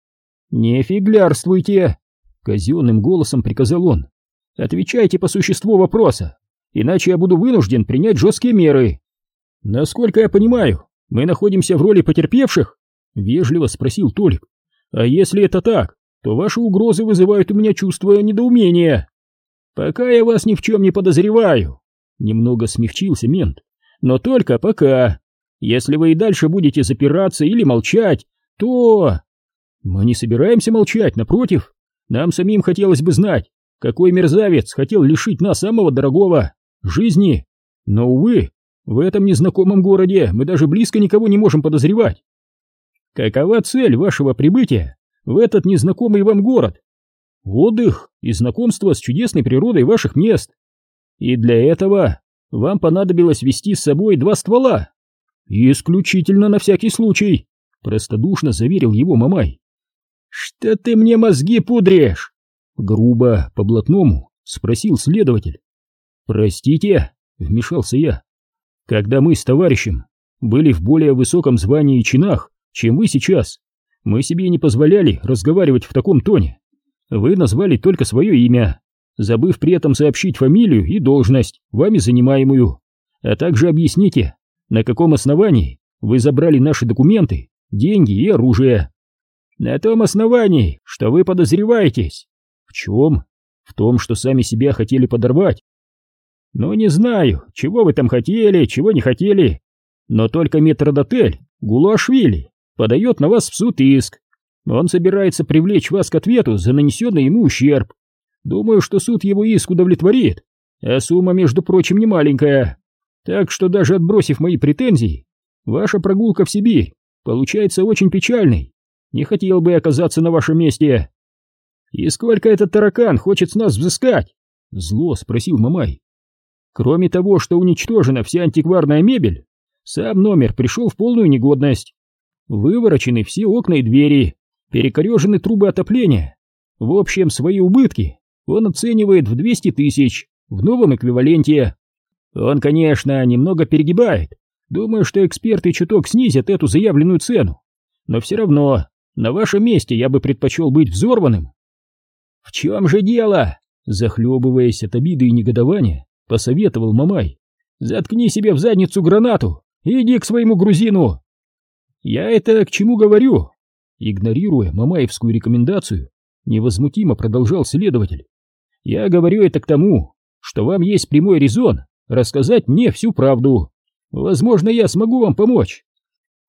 S1: «Не фиглярствуйте!» Казенным голосом приказал он. «Отвечайте по существу вопроса, иначе я буду вынужден принять жесткие меры». «Насколько я понимаю, мы находимся в роли потерпевших?» Вежливо спросил Толик. «А если это так, то ваши угрозы вызывают у меня чувство недоумения». «Пока я вас ни в чем не подозреваю», — немного смягчился мент. «Но только пока. Если вы и дальше будете запираться или молчать, то...» «Мы не собираемся молчать, напротив. Нам самим хотелось бы знать, какой мерзавец хотел лишить нас самого дорогого — жизни. Но, увы, в этом незнакомом городе мы даже близко никого не можем подозревать. Какова цель вашего прибытия в этот незнакомый вам город? Отдых и знакомство с чудесной природой ваших мест. И для этого вам понадобилось вести с собой два ствола. Исключительно на всякий случай, простодушно заверил его Мамай. Что ты мне мозги пудришь? Грубо, по-блатному, спросил следователь. Простите, вмешался я. Когда мы с товарищем были в более высоком звании и чинах, чем вы сейчас, мы себе не позволяли разговаривать в таком тоне. Вы назвали только свое имя, забыв при этом сообщить фамилию и должность, вами занимаемую. А также объясните, на каком основании вы забрали наши документы, деньги и оружие. На том основании, что вы подозреваетесь. В чем? В том, что сами себя хотели подорвать. Ну, не знаю, чего вы там хотели, чего не хотели. Но только метродотель Гулуашвили подает на вас в суд иск. Он собирается привлечь вас к ответу за нанесенный ему ущерб. Думаю, что суд его иск удовлетворит, а сумма, между прочим, не маленькая. Так что даже отбросив мои претензии, ваша прогулка в Сибирь получается очень печальной. Не хотел бы оказаться на вашем месте. И сколько этот таракан хочет с нас взыскать? Зло спросил Мамай. Кроме того, что уничтожена вся антикварная мебель, сам номер пришел в полную негодность. Выворочены все окна и двери, перекорежены трубы отопления. В общем, свои убытки он оценивает в 200 тысяч в новом эквиваленте. Он, конечно, немного перегибает. Думаю, что эксперты чуток снизят эту заявленную цену. Но все равно, на вашем месте я бы предпочел быть взорванным. В чем же дело? Захлебываясь от обиды и негодования, — посоветовал Мамай. «Заткни себе в задницу гранату и иди к своему грузину!» «Я это к чему говорю?» Игнорируя мамаевскую рекомендацию, невозмутимо продолжал следователь. «Я говорю это к тому, что вам есть прямой резон рассказать мне всю правду. Возможно, я смогу вам помочь.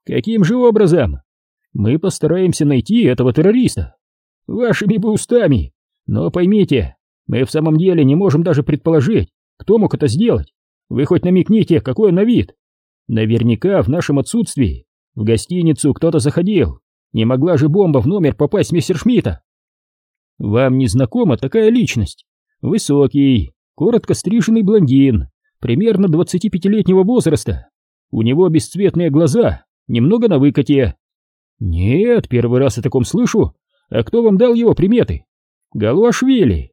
S1: Каким же образом? Мы постараемся найти этого террориста. Вашими бы устами. Но поймите, мы в самом деле не можем даже предположить, кто мог это сделать? Вы хоть намекните, какой он на вид? Наверняка в нашем отсутствии в гостиницу кто-то заходил. Не могла же бомба в номер попасть мистер Шмидта. Вам не знакома такая личность? Высокий, коротко стриженный блондин, примерно 25-летнего возраста. У него бесцветные глаза, немного на выкате. Нет, первый раз о таком слышу. А кто вам дал его приметы? Галуашвили.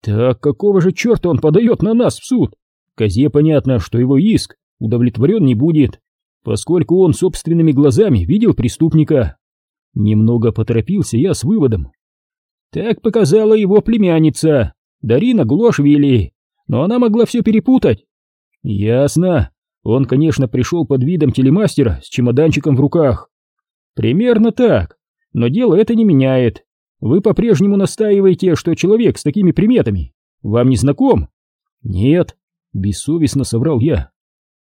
S1: Так какого же черта он подает на нас в суд? Козе понятно, что его иск удовлетворен не будет, поскольку он собственными глазами видел преступника. Немного поторопился я с выводом. Так показала его племянница, Дарина Гулошвили, но она могла все перепутать. Ясно. Он, конечно, пришел под видом телемастера с чемоданчиком в руках. Примерно так, но дело это не меняет. Вы по-прежнему настаиваете, что человек с такими приметами вам не знаком? Нет, бессовестно соврал я.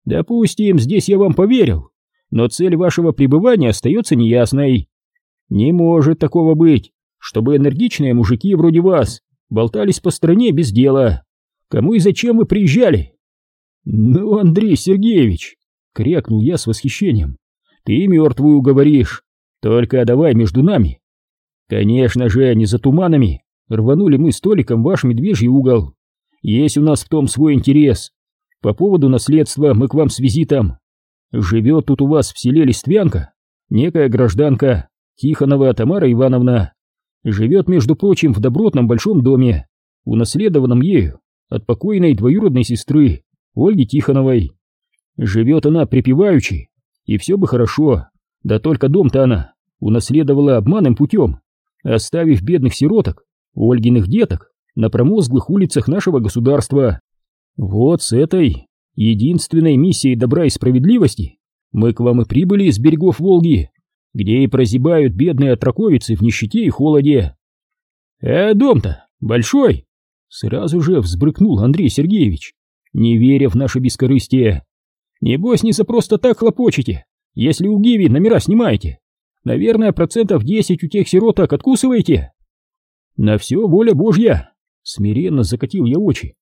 S1: Допустим, здесь я вам поверил, но цель вашего пребывания остается неясной. Не может такого быть, чтобы энергичные мужики вроде вас болтались по стране без дела. Кому и зачем вы приезжали? Ну, Андрей Сергеевич, крякнул я с восхищением. Ты мертвую говоришь, только давай между нами. Конечно же, не за туманами. Рванули мы столиком ваш медвежий угол. Есть у нас в том свой интерес. По поводу наследства мы к вам с визитом. Живет тут у вас в селе Листвянка некая гражданка Тихонова Тамара Ивановна. Живет, между прочим, в добротном большом доме, унаследованном ею от покойной двоюродной сестры Ольги Тихоновой. Живет она припеваючи, и все бы хорошо, да только дом-то она унаследовала обманным путем, оставив бедных сироток, Ольгиных деток, на промозглых улицах нашего государства. Вот с этой единственной миссией добра и справедливости мы к вам и прибыли из берегов Волги, где и прозябают бедные отраковицы в нищете и холоде. А дом-то большой? Сразу же взбрыкнул Андрей Сергеевич, не веря в наше бескорыстие. Небось, не за просто так хлопочете, если у Гиви номера снимаете. Наверное, процентов десять у тех сироток откусываете. На все воля Божья. Смиренно закатил я очи.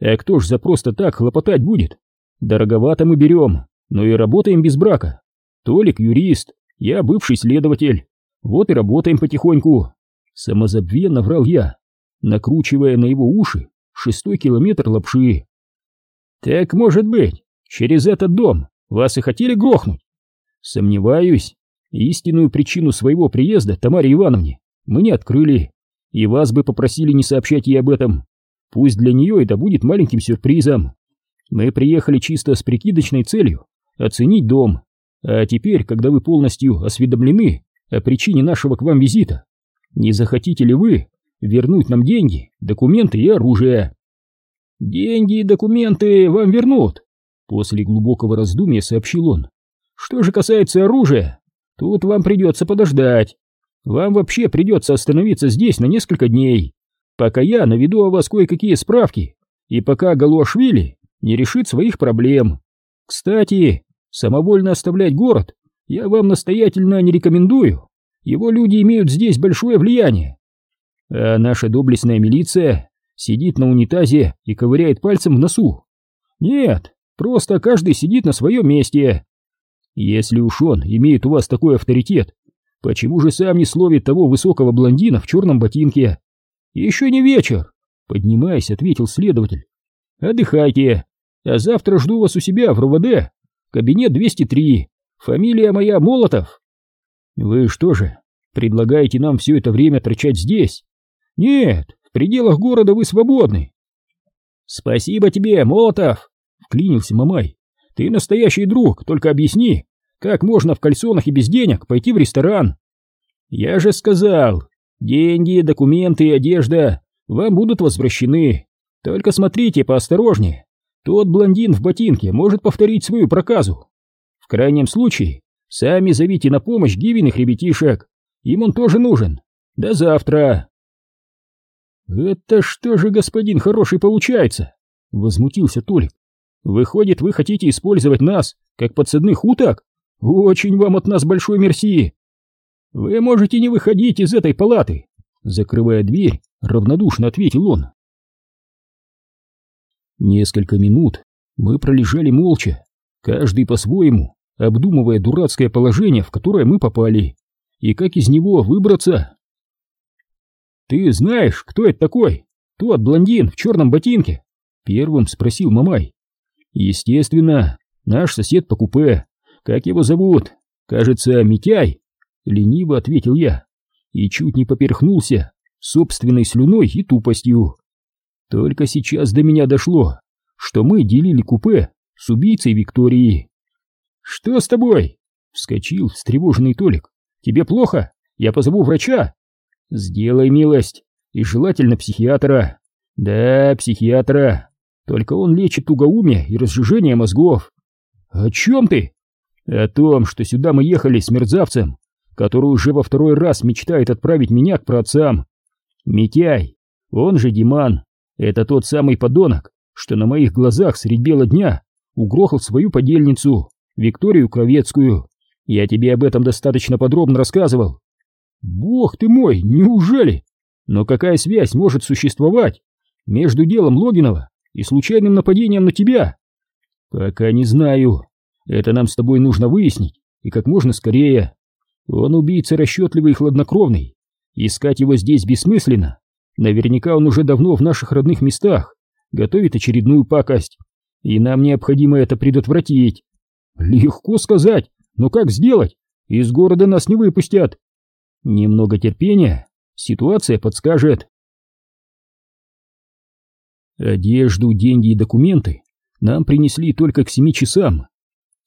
S1: А кто ж за просто так хлопотать будет? Дороговато мы берем, но и работаем без брака. Толик юрист, я бывший следователь. Вот и работаем потихоньку. Самозабвенно врал я, накручивая на его уши шестой километр лапши. Так может быть, через этот дом вас и хотели грохнуть? Сомневаюсь. Истинную причину своего приезда Тамаре Ивановне мы не открыли, и вас бы попросили не сообщать ей об этом. Пусть для нее это будет маленьким сюрпризом. Мы приехали чисто с прикидочной целью оценить дом, а теперь, когда вы полностью осведомлены о причине нашего к вам визита, не захотите ли вы вернуть нам деньги, документы и оружие? Деньги и документы вам вернут, после глубокого раздумья сообщил он. Что же касается оружия, тут вам придется подождать. Вам вообще придется остановиться здесь на несколько дней, пока я наведу о вас кое-какие справки, и пока Галуашвили не решит своих проблем. Кстати, самовольно оставлять город я вам настоятельно не рекомендую. Его люди имеют здесь большое влияние. А наша доблестная милиция сидит на унитазе и ковыряет пальцем в носу. Нет, просто каждый сидит на своем месте. Если уж он имеет у вас такой авторитет, почему же сам не словит того высокого блондина в черном ботинке? Еще не вечер, поднимаясь, ответил следователь. Отдыхайте, а завтра жду вас у себя в РУВД, кабинет 203, фамилия моя Молотов. Вы что же, предлагаете нам все это время торчать здесь? Нет, в пределах города вы свободны. Спасибо тебе, Молотов, вклинился Мамай. Ты настоящий друг, только объясни, как можно в кальсонах и без денег пойти в ресторан? Я же сказал, деньги, документы и одежда вам будут возвращены. Только смотрите поосторожнее. Тот блондин в ботинке может повторить свою проказу. В крайнем случае, сами зовите на помощь Гивиных ребятишек. Им он тоже нужен. До завтра. Это что же, господин хороший, получается? Возмутился Толик. Выходит, вы хотите использовать нас, как подсадных уток? Очень вам от нас большой мерси. Вы можете не выходить из этой палаты. Закрывая дверь, равнодушно ответил он. Несколько минут мы пролежали молча, каждый по-своему, обдумывая дурацкое положение, в которое мы попали, и как из него выбраться. «Ты знаешь, кто это такой? Тот блондин в черном ботинке?» — первым спросил Мамай. «Естественно, наш сосед по купе. Как его зовут? Кажется, Митяй?» — лениво ответил я и чуть не поперхнулся собственной слюной и тупостью. Только сейчас до меня дошло, что мы делили купе с убийцей Виктории. «Что с тобой?» — вскочил встревоженный Толик. «Тебе плохо? Я позову врача. Сделай милость, и желательно психиатра. Да, психиатра. Только он лечит тугоумие и разжижение мозгов. О чем ты? О том, что сюда мы ехали с мерзавцем, который уже во второй раз мечтает отправить меня к праотцам. Митяй, он же Диман, это тот самый подонок, что на моих глазах средь бела дня угрохал свою подельницу, Викторию Кровецкую. Я тебе об этом достаточно подробно рассказывал. Бог ты мой, неужели? Но какая связь может существовать между делом Логинова и случайным нападением на тебя? Пока не знаю. Это нам с тобой нужно выяснить, и как можно скорее. Он убийца расчетливый и хладнокровный. Искать его здесь бессмысленно. Наверняка он уже давно в наших родных местах готовит очередную пакость, и нам необходимо это предотвратить. Легко сказать, но как сделать? Из города нас не выпустят. Немного терпения, ситуация подскажет. Одежду, деньги и документы нам принесли только к семи часам.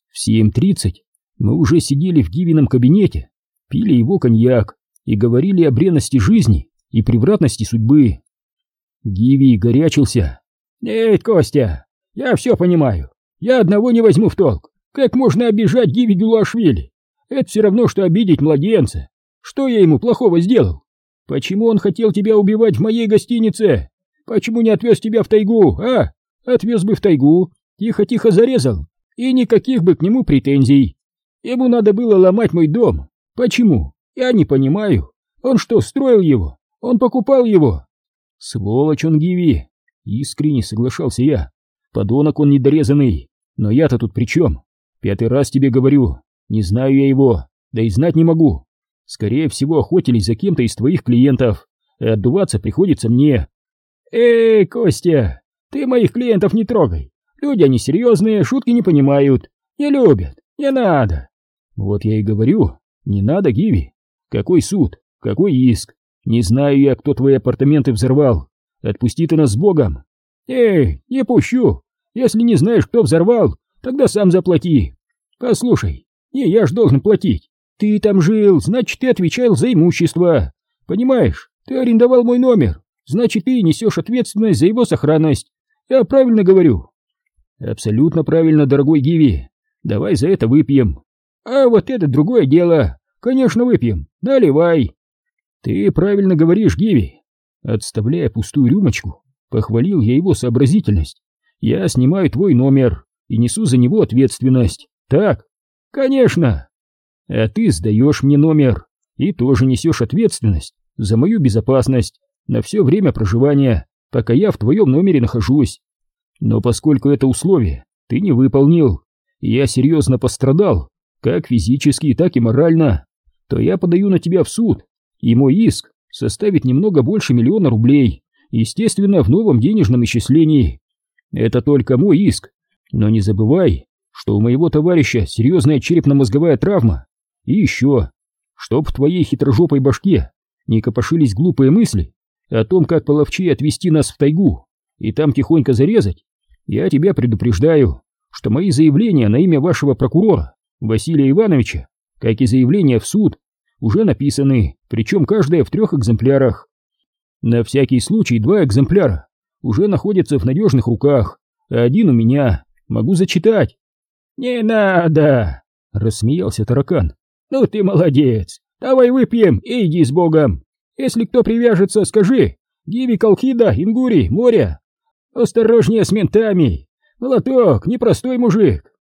S1: В 7.30 мы уже сидели в Гивином кабинете, пили его коньяк и говорили о бренности жизни и превратности судьбы. Гиви горячился. «Нет, Костя, я все понимаю. Я одного не возьму в толк. Как можно обижать Гиви Гулашвили? Это все равно, что обидеть младенца. Что я ему плохого сделал? Почему он хотел тебя убивать в моей гостинице? Почему не отвез тебя в тайгу, а? Отвез бы в тайгу, тихо-тихо зарезал, и никаких бы к нему претензий. Ему надо было ломать мой дом. Почему? Я не понимаю. Он что, строил его? Он покупал его? Сволочь он, Гиви. Искренне соглашался я. Подонок он недорезанный. Но я-то тут при чем? Пятый раз тебе говорю. Не знаю я его, да и знать не могу. Скорее всего, охотились за кем-то из твоих клиентов. И отдуваться приходится мне. Эй, Костя, ты моих клиентов не трогай. Люди они серьезные, шутки не понимают. Не любят, не надо. Вот я и говорю, не надо, Гиви. Какой суд, какой иск? Не знаю я, кто твои апартаменты взорвал. Отпусти ты нас с Богом. Эй, не пущу. Если не знаешь, кто взорвал, тогда сам заплати. Послушай, не я ж должен платить. Ты там жил, значит, ты отвечал за имущество. Понимаешь, ты арендовал мой номер, значит, ты несешь ответственность за его сохранность. Я правильно говорю? Абсолютно правильно, дорогой Гиви. Давай за это выпьем. А вот это другое дело. Конечно, выпьем. Наливай. Ты правильно говоришь, Гиви. Отставляя пустую рюмочку, похвалил я его сообразительность. Я снимаю твой номер и несу за него ответственность. Так? Конечно. А ты сдаешь мне номер и тоже несешь ответственность за мою безопасность на все время проживания, пока я в твоем номере нахожусь. Но поскольку это условие ты не выполнил, и я серьезно пострадал, как физически, так и морально, то я подаю на тебя в суд, и мой иск составит немного больше миллиона рублей, естественно, в новом денежном исчислении. Это только мой иск, но не забывай, что у моего товарища серьезная черепно-мозговая травма, и еще, чтоб в твоей хитрожопой башке не копошились глупые мысли о том, как половчей отвести нас в тайгу и там тихонько зарезать, я тебя предупреждаю, что мои заявления на имя вашего прокурора Василия Ивановича, как и заявления в суд, уже написаны, причем каждое в трех экземплярах. На всякий случай два экземпляра уже находятся в надежных руках, а один у меня, могу зачитать. «Не надо!» — рассмеялся таракан. «Ну ты молодец! Давай выпьем и иди с Богом! Если кто привяжется, скажи! Гиви Колхида, Ингури, Моря! Осторожнее с ментами! Молоток, непростой мужик!»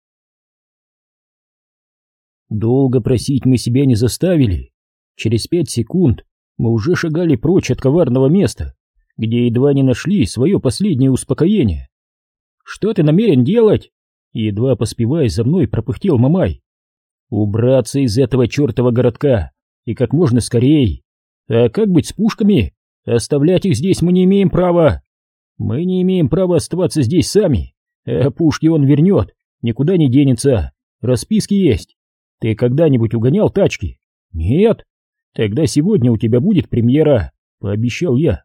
S1: Долго просить мы себя не заставили. Через пять секунд мы уже шагали прочь от коварного места, где едва не нашли свое последнее успокоение. «Что ты намерен делать?» Едва поспевая за мной, пропыхтел Мамай. «Убраться из этого чертова городка, и как можно скорей. А как быть с пушками? Оставлять их здесь мы не имеем права. Мы не имеем права оставаться здесь сами, а пушки он вернет, никуда не денется, расписки есть. Ты когда-нибудь угонял тачки? Нет? Тогда сегодня у тебя будет премьера, пообещал я.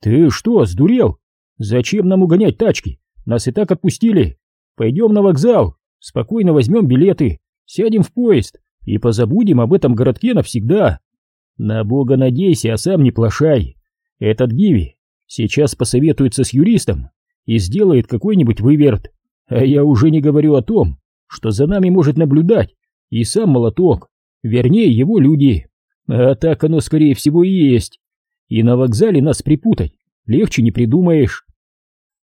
S1: Ты что, сдурел? Зачем нам угонять тачки? Нас и так отпустили. Пойдем на вокзал, спокойно возьмем билеты, сядем в поезд и позабудем об этом городке навсегда. На бога надейся, а сам не плашай. Этот Гиви сейчас посоветуется с юристом и сделает какой-нибудь выверт. А я уже не говорю о том, что за нами может наблюдать и сам молоток, вернее его люди. А так оно скорее всего и есть. И на вокзале нас припутать легче не придумаешь.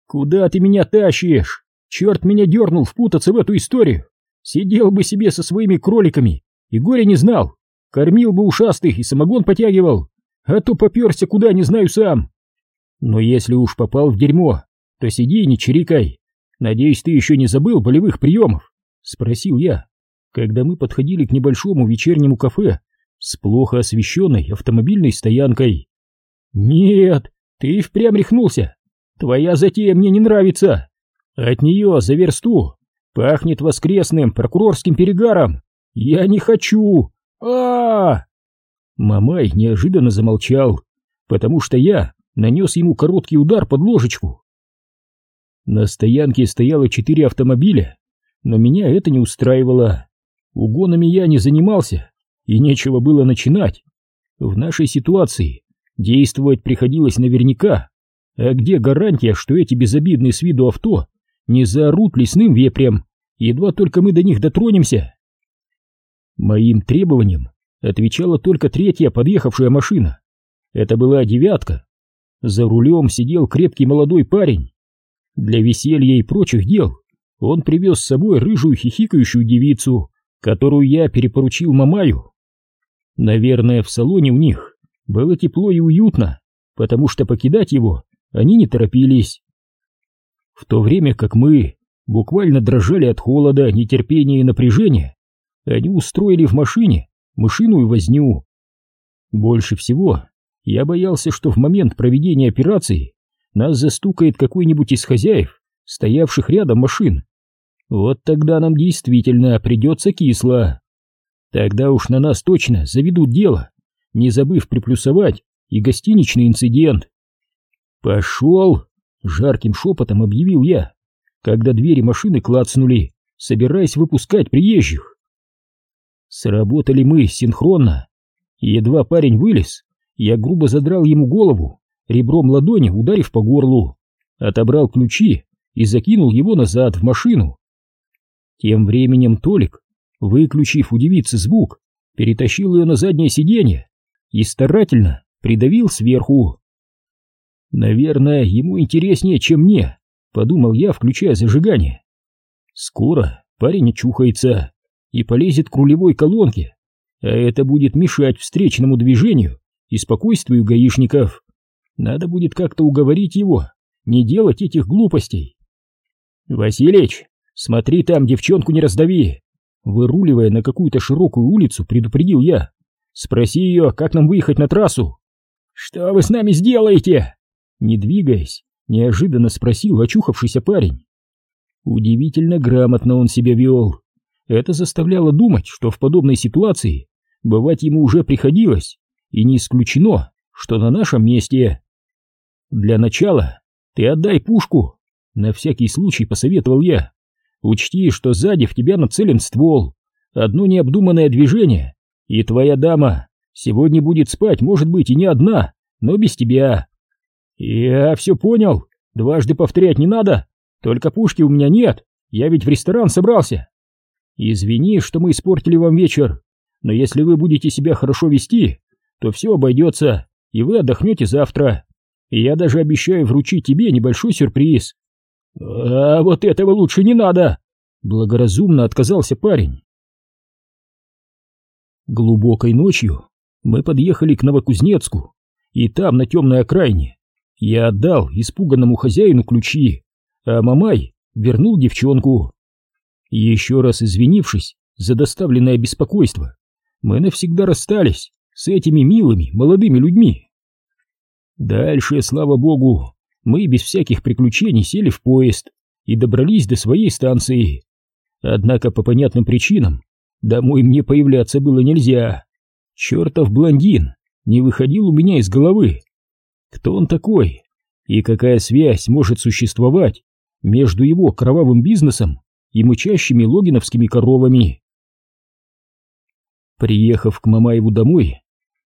S1: Куда ты меня тащишь? Черт меня дернул впутаться в эту историю. Сидел бы себе со своими кроликами и горе не знал. Кормил бы ушастых и самогон потягивал, а то поперся куда не знаю сам. Но если уж попал в дерьмо, то сиди и не чирикай. Надеюсь, ты еще не забыл болевых приемов? Спросил я, когда мы подходили к небольшому вечернему кафе с плохо освещенной автомобильной стоянкой. Нет, ты впрямь рехнулся. Твоя затея мне не нравится. От нее за версту пахнет воскресным прокурорским перегаром. Я не хочу. А, -а, -а Мамай неожиданно замолчал, потому что я нанес ему короткий удар под ложечку. На стоянке стояло четыре автомобиля, но меня это не устраивало. Угонами я не занимался, и нечего было начинать. В нашей ситуации действовать приходилось наверняка. А где гарантия, что эти безобидные с виду авто не заорут лесным вепрем, едва только мы до них дотронемся? Моим требованиям отвечала только третья подъехавшая машина. Это была девятка. За рулем сидел крепкий молодой парень. Для веселья и прочих дел он привез с собой рыжую хихикающую девицу, которую я перепоручил Мамаю. Наверное, в салоне у них было тепло и уютно, потому что покидать его они не торопились. В то время как мы буквально дрожали от холода, нетерпения и напряжения, они устроили в машине мышиную возню. Больше всего я боялся, что в момент проведения операции нас застукает какой-нибудь из хозяев, стоявших рядом машин. Вот тогда нам действительно придется кисло. Тогда уж на нас точно заведут дело, не забыв приплюсовать и гостиничный инцидент. «Пошел!» — жарким шепотом объявил я, когда двери машины клацнули, собираясь выпускать приезжих. Сработали мы синхронно. Едва парень вылез, я грубо задрал ему голову, ребром ладони ударив по горлу, отобрал ключи и закинул его назад в машину. Тем временем Толик, выключив у девицы звук, перетащил ее на заднее сиденье и старательно придавил сверху. Наверное, ему интереснее, чем мне, подумал я, включая зажигание. Скоро парень очухается и полезет к рулевой колонке, а это будет мешать встречному движению и спокойствию гаишников. Надо будет как-то уговорить его не делать этих глупостей. «Василич, смотри там, девчонку не раздави!» Выруливая на какую-то широкую улицу, предупредил я. «Спроси ее, как нам выехать на трассу?» «Что вы с нами сделаете?» Не двигаясь, неожиданно спросил очухавшийся парень. Удивительно грамотно он себя вел. Это заставляло думать, что в подобной ситуации бывать ему уже приходилось, и не исключено, что на нашем месте. Для начала ты отдай пушку, на всякий случай посоветовал я. Учти, что сзади в тебя нацелен ствол, одно необдуманное движение, и твоя дама сегодня будет спать, может быть, и не одна, но без тебя. Я все понял, дважды повторять не надо, только пушки у меня нет, я ведь в ресторан собрался. Извини, что мы испортили вам вечер, но если вы будете себя хорошо вести, то все обойдется, и вы отдохнете завтра. И я даже обещаю вручить тебе небольшой сюрприз. А вот этого лучше не надо, благоразумно отказался парень. Глубокой ночью мы подъехали к Новокузнецку, и там, на темной окраине, я отдал испуганному хозяину ключи, а Мамай вернул девчонку. Еще раз извинившись за доставленное беспокойство, мы навсегда расстались с этими милыми молодыми людьми. Дальше, слава богу, мы без всяких приключений сели в поезд и добрались до своей станции. Однако по понятным причинам домой мне появляться было нельзя. Чертов блондин не выходил у меня из головы. Кто он такой? И какая связь может существовать между его кровавым бизнесом и мычащими логиновскими коровами. Приехав к Мамаеву домой,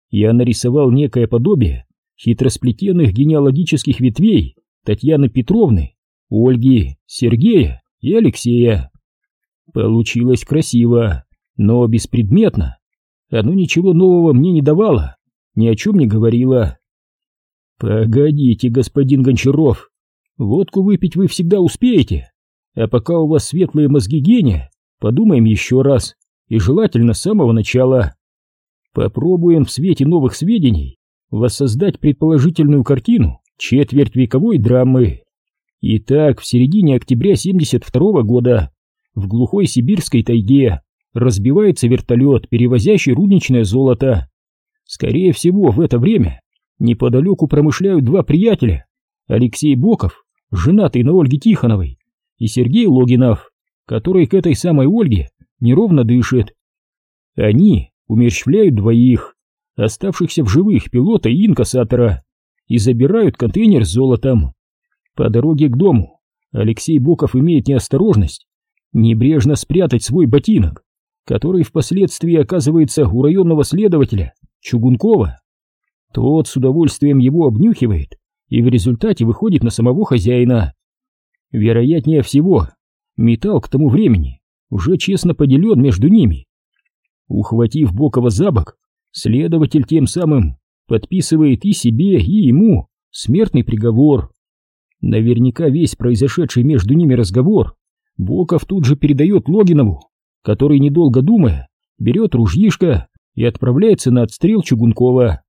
S1: я нарисовал некое подобие хитросплетенных генеалогических ветвей Татьяны Петровны, Ольги, Сергея и Алексея. Получилось красиво, но беспредметно. Оно ничего нового мне не давало, ни о чем не говорило. Погодите, господин Гончаров, водку выпить вы всегда успеете, а пока у вас светлые мозги гения, подумаем еще раз, и желательно с самого начала. Попробуем в свете новых сведений воссоздать предположительную картину четверть вековой драмы. Итак, в середине октября 72 -го года в глухой сибирской тайге разбивается вертолет, перевозящий рудничное золото. Скорее всего, в это время неподалеку промышляют два приятеля, Алексей Боков, женатый на Ольге Тихоновой, и Сергей Логинов, который к этой самой Ольге неровно дышит. Они умерщвляют двоих, оставшихся в живых пилота и инкассатора, и забирают контейнер с золотом. По дороге к дому Алексей Боков имеет неосторожность небрежно спрятать свой ботинок, который впоследствии оказывается у районного следователя Чугункова. Тот с удовольствием его обнюхивает и в результате выходит на самого хозяина. Вероятнее всего, металл к тому времени уже честно поделен между ними. Ухватив Бокова за бок, следователь тем самым подписывает и себе, и ему смертный приговор. Наверняка весь произошедший между ними разговор Боков тут же передает Логинову, который, недолго думая, берет ружьишко и отправляется на отстрел Чугункова.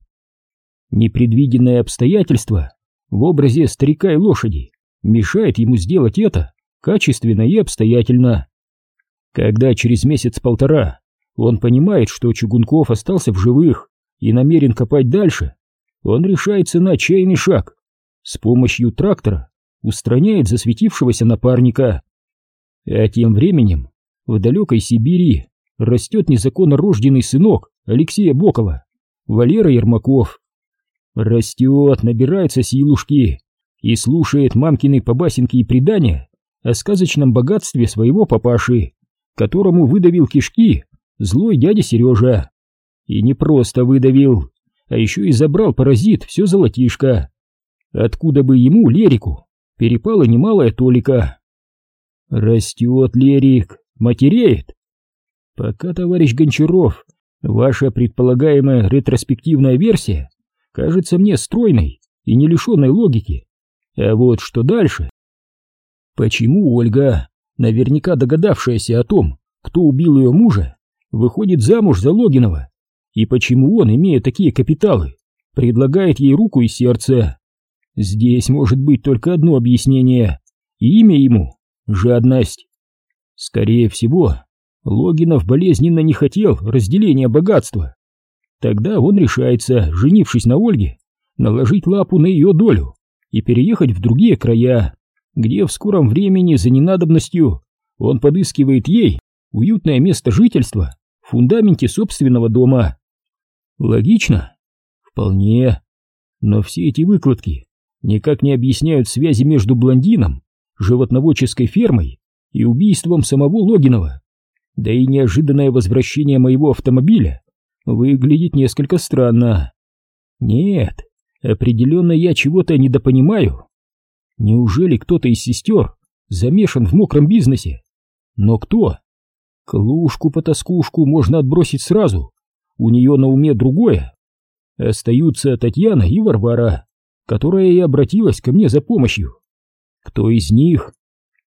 S1: Непредвиденное обстоятельство в образе старика и лошади мешает ему сделать это качественно и обстоятельно. Когда через месяц-полтора он понимает, что Чугунков остался в живых и намерен копать дальше, он решается на отчаянный шаг. С помощью трактора устраняет засветившегося напарника. А тем временем в далекой Сибири растет незаконно рожденный сынок Алексея Бокова, Валера Ермаков. Растет, набирается силушки и слушает мамкины побасенки и предания о сказочном богатстве своего папаши, которому выдавил кишки злой дядя Сережа. И не просто выдавил, а еще и забрал паразит все золотишко. Откуда бы ему, Лерику, перепала немалая толика. Растет Лерик, матереет. Пока, товарищ Гончаров, ваша предполагаемая ретроспективная версия кажется мне стройной и не лишенной логики. А вот что дальше? Почему Ольга, наверняка догадавшаяся о том, кто убил ее мужа, выходит замуж за Логинова? И почему он, имея такие капиталы, предлагает ей руку и сердце? Здесь может быть только одно объяснение. Имя ему жадность. Скорее всего, Логинов болезненно не хотел разделения богатства. Тогда он решается, женившись на Ольге, наложить лапу на ее долю и переехать в другие края, где в скором времени за ненадобностью он подыскивает ей уютное место жительства в фундаменте собственного дома. Логично? Вполне. Но все эти выкладки никак не объясняют связи между блондином животноводческой фермой и убийством самого Логинова. Да и неожиданное возвращение моего автомобиля выглядит несколько странно. Нет, определенно я чего-то недопонимаю. Неужели кто-то из сестер замешан в мокром бизнесе? Но кто? Клушку-потаскушку можно отбросить сразу. У нее на уме другое. Остаются Татьяна и Варвара, которая и обратилась ко мне за помощью. Кто из них?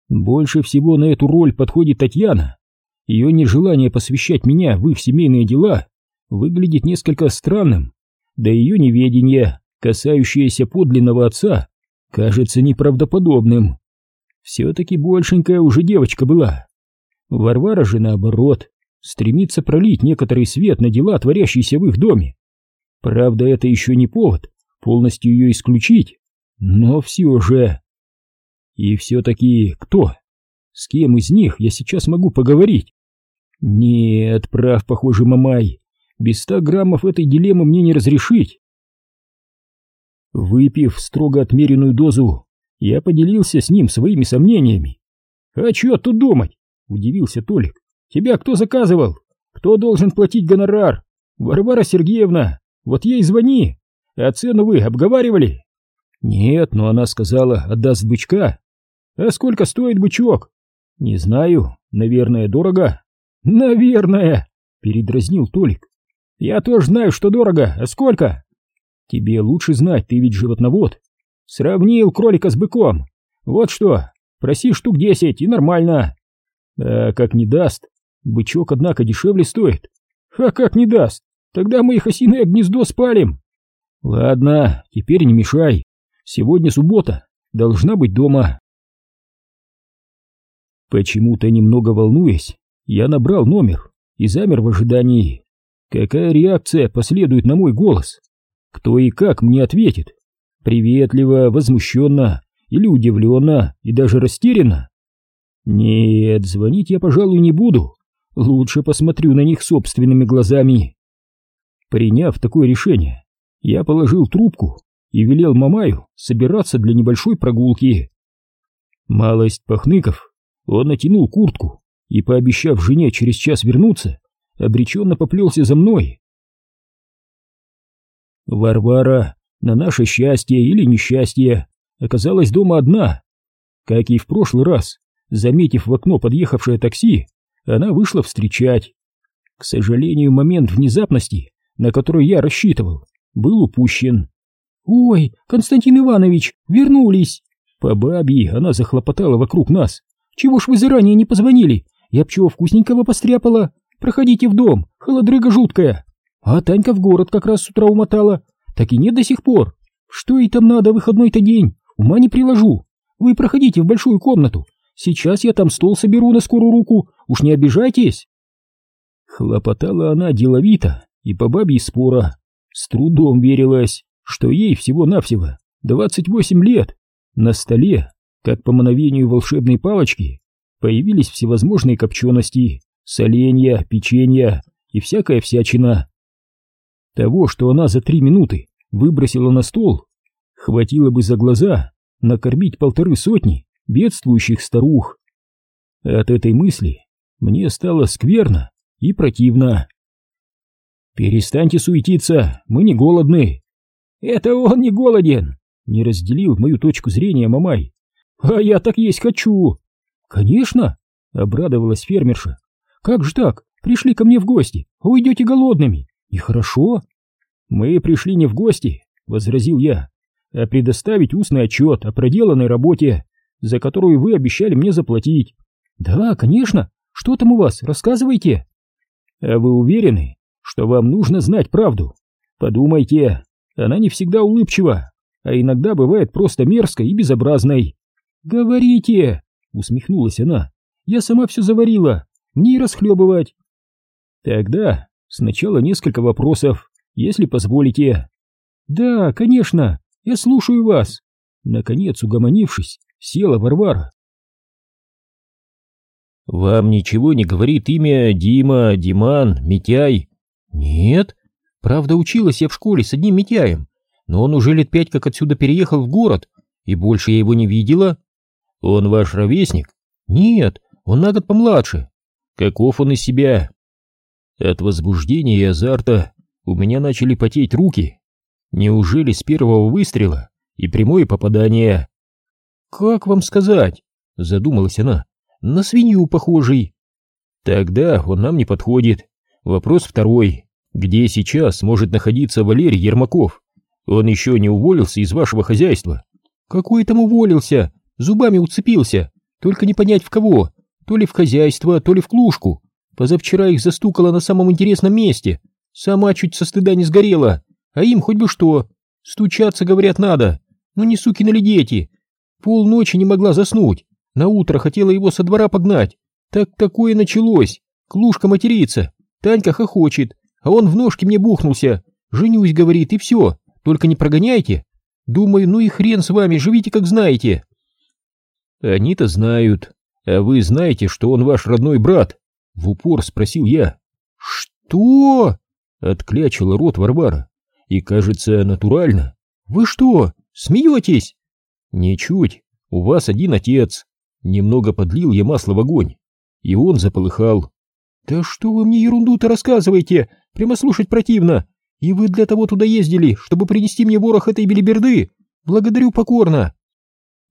S1: Больше всего на эту роль подходит Татьяна. Ее нежелание посвящать меня в их семейные дела выглядит несколько странным, да ее неведение, касающееся подлинного отца, кажется неправдоподобным. Все-таки большенькая уже девочка была. Варвара же, наоборот, стремится пролить некоторый свет на дела, творящиеся в их доме. Правда, это еще не повод полностью ее исключить, но все же... И все-таки кто? С кем из них я сейчас могу поговорить? Нет, прав, похоже, Мамай. Без ста граммов этой дилеммы мне не разрешить. Выпив строго отмеренную дозу, я поделился с ним своими сомнениями. «А чё тут думать?» — удивился Толик. «Тебя кто заказывал? Кто должен платить гонорар? Варвара Сергеевна. Вот ей звони. А цену вы обговаривали? Нет, но она сказала, отдаст бычка. А сколько стоит бычок? Не знаю, наверное, дорого. Наверное, передразнил Толик. Я тоже знаю, что дорого, а сколько? Тебе лучше знать, ты ведь животновод. Сравнил кролика с быком. Вот что, проси штук десять и нормально. А как не даст? Бычок, однако, дешевле стоит. А как не даст? Тогда мы их осиное гнездо спалим. Ладно, теперь не мешай. Сегодня суббота, должна быть дома. Почему-то немного волнуясь, я набрал номер и замер в ожидании. Какая реакция последует на мой голос? Кто и как мне ответит? Приветливо, возмущенно или удивленно и даже растерянно? Нет, звонить я, пожалуй, не буду. Лучше посмотрю на них собственными глазами. Приняв такое решение, я положил трубку и велел Мамаю собираться для небольшой прогулки. Малость похныков, он натянул куртку и, пообещав жене через час вернуться, обреченно поплелся за мной. Варвара, на наше счастье или несчастье, оказалась дома одна. Как и в прошлый раз, заметив в окно подъехавшее такси, она вышла встречать. К сожалению, момент внезапности, на который я рассчитывал, был упущен. «Ой, Константин Иванович, вернулись!» По бабе она захлопотала вокруг нас. «Чего ж вы заранее не позвонили? Я б чего вкусненького постряпала. Проходите в дом, холодрыга жуткая. А Танька в город как раз с утра умотала. Так и нет до сих пор. Что ей там надо выходной-то день? Ума не приложу. Вы проходите в большую комнату, Сейчас я там стол соберу на скорую руку, уж не обижайтесь. Хлопотала она деловито и по бабьей спора. С трудом верилась, что ей всего-навсего 28 лет. На столе, как по мановению волшебной палочки, появились всевозможные копчености, соленья, печенья и всякая всячина. Того, что она за три минуты выбросила на стол, хватило бы за глаза накормить полторы сотни бедствующих старух. От этой мысли мне стало скверно и противно. «Перестаньте суетиться, мы не голодны». «Это он не голоден», — не разделил мою точку зрения Мамай. «А я так есть хочу». «Конечно», — обрадовалась фермерша. «Как же так? Пришли ко мне в гости, уйдете голодными. И хорошо». «Мы пришли не в гости», — возразил я, — «а предоставить устный отчет о проделанной работе за которую вы обещали мне заплатить. Да, конечно. Что там у вас? Рассказывайте. А вы уверены, что вам нужно знать правду? Подумайте, она не всегда улыбчива, а иногда бывает просто мерзкой и безобразной. Говорите, усмехнулась она. Я сама все заварила, мне и расхлебывать. Тогда сначала несколько вопросов, если позволите. Да, конечно, я слушаю вас. Наконец, угомонившись, села Варвара. «Вам ничего не говорит имя Дима, Диман, Митяй?» «Нет. Правда, училась я в школе с одним Митяем, но он уже лет пять как отсюда переехал в город, и больше я его не видела. Он ваш ровесник?» «Нет, он на год помладше. Каков он из себя?» От возбуждения и азарта у меня начали потеть руки. Неужели с первого выстрела и прямое попадание «Как вам сказать?» — задумалась она. «На свинью похожий». «Тогда он нам не подходит. Вопрос второй. Где сейчас может находиться Валерий Ермаков? Он еще не уволился из вашего хозяйства». «Какой там уволился? Зубами уцепился. Только не понять в кого. То ли в хозяйство, то ли в клушку. Позавчера их застукала на самом интересном месте. Сама чуть со стыда не сгорела. А им хоть бы что. Стучаться, говорят, надо. Ну не сукины ли дети. Полночи не могла заснуть. На утро хотела его со двора погнать. Так такое началось. Клушка матерится. Танька хохочет. А он в ножки мне бухнулся. Женюсь, говорит, и все. Только не прогоняйте. Думаю, ну и хрен с вами, живите как знаете. Они-то знают. А вы знаете, что он ваш родной брат? В упор спросил я. Что? Отклячила рот Варвара. И кажется, натурально. Вы что, смеетесь? «Ничуть, у вас один отец». Немного подлил я масло в огонь, и он заполыхал. «Да что вы мне ерунду-то рассказываете? Прямо слушать противно. И вы для того туда ездили, чтобы принести мне ворох этой белиберды? Благодарю покорно.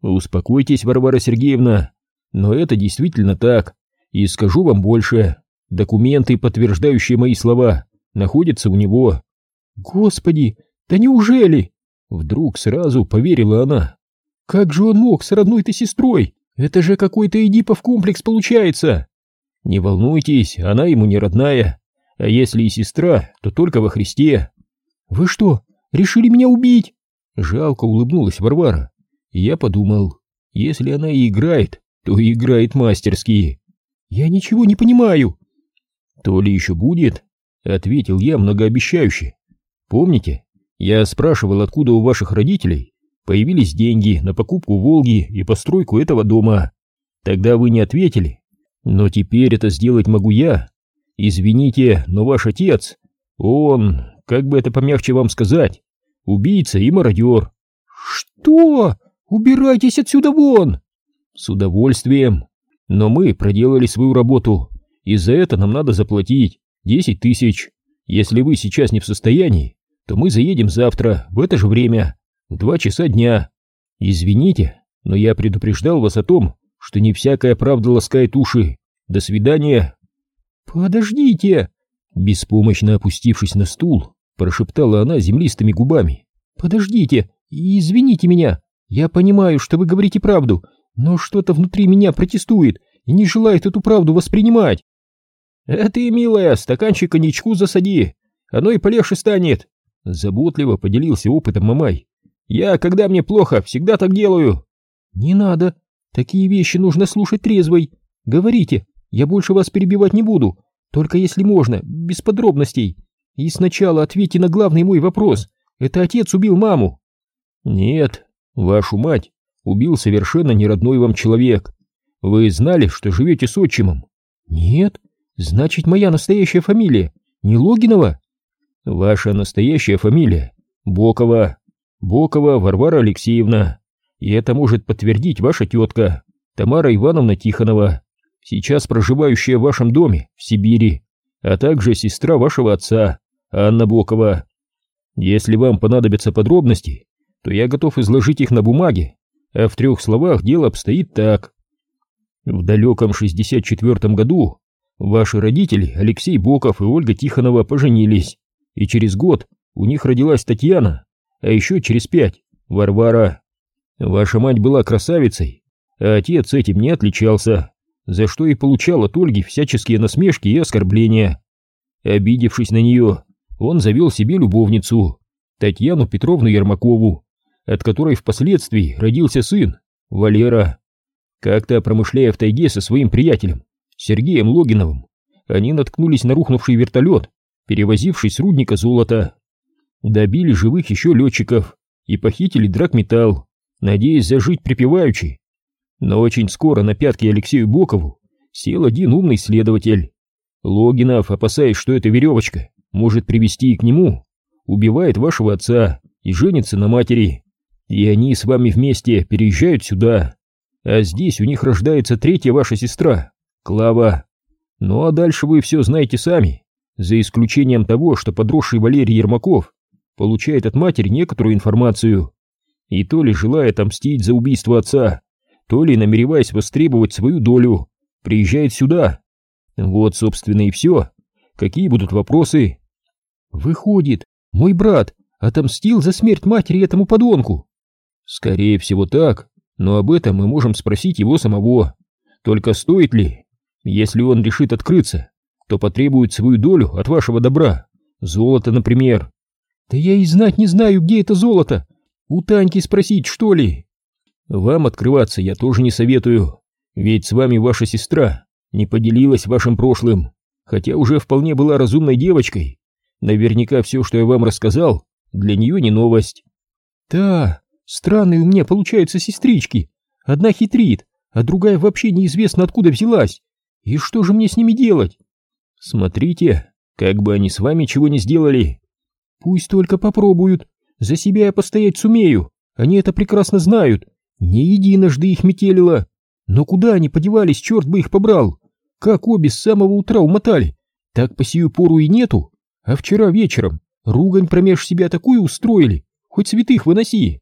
S1: Успокойтесь, Варвара Сергеевна, но это действительно так. И скажу вам больше. Документы, подтверждающие мои слова, находятся у него. Господи, да неужели? Вдруг сразу поверила она. Как же он мог с родной-то сестрой? Это же какой-то Эдипов комплекс получается. Не волнуйтесь, она ему не родная. А если и сестра, то только во Христе. Вы что, решили меня убить? Жалко улыбнулась Варвара. я подумал, если она и играет, то играет мастерски. Я ничего не понимаю. То ли еще будет, ответил я многообещающе. Помните, я спрашивал, откуда у ваших родителей появились деньги на покупку «Волги» и постройку этого дома. Тогда вы не ответили. Но теперь это сделать могу я. Извините, но ваш отец, он, как бы это помягче вам сказать, убийца и мародер. Что? Убирайтесь отсюда вон! С удовольствием. Но мы проделали свою работу, и за это нам надо заплатить десять тысяч. Если вы сейчас не в состоянии, то мы заедем завтра в это же время, в два часа дня. Извините, но я предупреждал вас о том, что не всякая правда ласкает уши. До свидания. Подождите, беспомощно опустившись на стул, прошептала она землистыми губами. Подождите извините меня. Я понимаю, что вы говорите правду, но что-то внутри меня протестует и не желает эту правду воспринимать. А ты, милая, стаканчик коньячку засади, оно и полегче станет. Заботливо поделился опытом Мамай. Я, когда мне плохо, всегда так делаю. Не надо, такие вещи нужно слушать трезвой. Говорите, я больше вас перебивать не буду, только если можно, без подробностей. И сначала ответьте на главный мой вопрос. Это отец убил маму? Нет, вашу мать убил совершенно неродной вам человек. Вы знали, что живете с отчимом? Нет. Значит, моя настоящая фамилия не Логинова? Ваша настоящая фамилия Бокова. Бокова Варвара Алексеевна. И это может подтвердить ваша тетка Тамара Ивановна Тихонова, сейчас проживающая в вашем доме в Сибири, а также сестра вашего отца Анна Бокова. Если вам понадобятся подробности, то я готов изложить их на бумаге, а в трех словах дело обстоит так. В далеком 64 году ваши родители, Алексей Боков и Ольга Тихонова, поженились, и через год у них родилась Татьяна, а еще через пять — Варвара. Ваша мать была красавицей, а отец этим не отличался, за что и получал от Ольги всяческие насмешки и оскорбления. Обидевшись на нее, он завел себе любовницу, Татьяну Петровну Ермакову, от которой впоследствии родился сын, Валера. Как-то промышляя в тайге со своим приятелем, Сергеем Логиновым, они наткнулись на рухнувший вертолет, перевозивший с рудника золото. Добили живых еще летчиков и похитили драгметалл, надеясь зажить припеваючи. Но очень скоро на пятки Алексею Бокову сел один умный следователь. Логинов, опасаясь, что эта веревочка может привести и к нему, убивает вашего отца и женится на матери и они с вами вместе переезжают сюда. А здесь у них рождается третья ваша сестра, Клава. Ну а дальше вы все знаете сами, за исключением того, что подросший Валерий Ермаков получает от матери некоторую информацию. И то ли желая отомстить за убийство отца, то ли намереваясь востребовать свою долю, приезжает сюда. Вот, собственно, и все. Какие будут вопросы? Выходит, мой брат отомстил за смерть матери этому подонку. Скорее всего так, но об этом мы можем спросить его самого. Только стоит ли? Если он решит открыться, то потребует свою долю от вашего добра. Золото, например. Да я и знать не знаю, где это золото. У Таньки спросить, что ли? Вам открываться я тоже не советую, ведь с вами ваша сестра не поделилась вашим прошлым, хотя уже вполне была разумной девочкой. Наверняка все, что я вам рассказал, для нее не новость. Да, Странные у меня получаются сестрички. Одна хитрит, а другая вообще неизвестно откуда взялась. И что же мне с ними делать? Смотрите, как бы они с вами чего не сделали. Пусть только попробуют. За себя я постоять сумею. Они это прекрасно знают. Не единожды их метелило. Но куда они подевались, черт бы их побрал? Как обе с самого утра умотали, так по сию пору и нету. А вчера вечером Ругань промеж себя такую устроили, хоть святых выноси.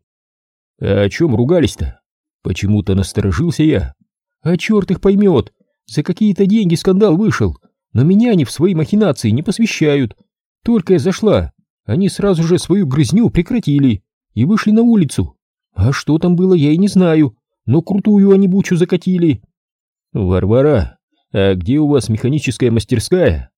S1: А о чем ругались-то? Почему-то насторожился я. А черт их поймет, за какие-то деньги скандал вышел, но меня они в свои махинации не посвящают. Только я зашла, они сразу же свою грызню прекратили и вышли на улицу. А что там было, я и не знаю, но крутую они бучу закатили. Варвара, а где у вас механическая мастерская?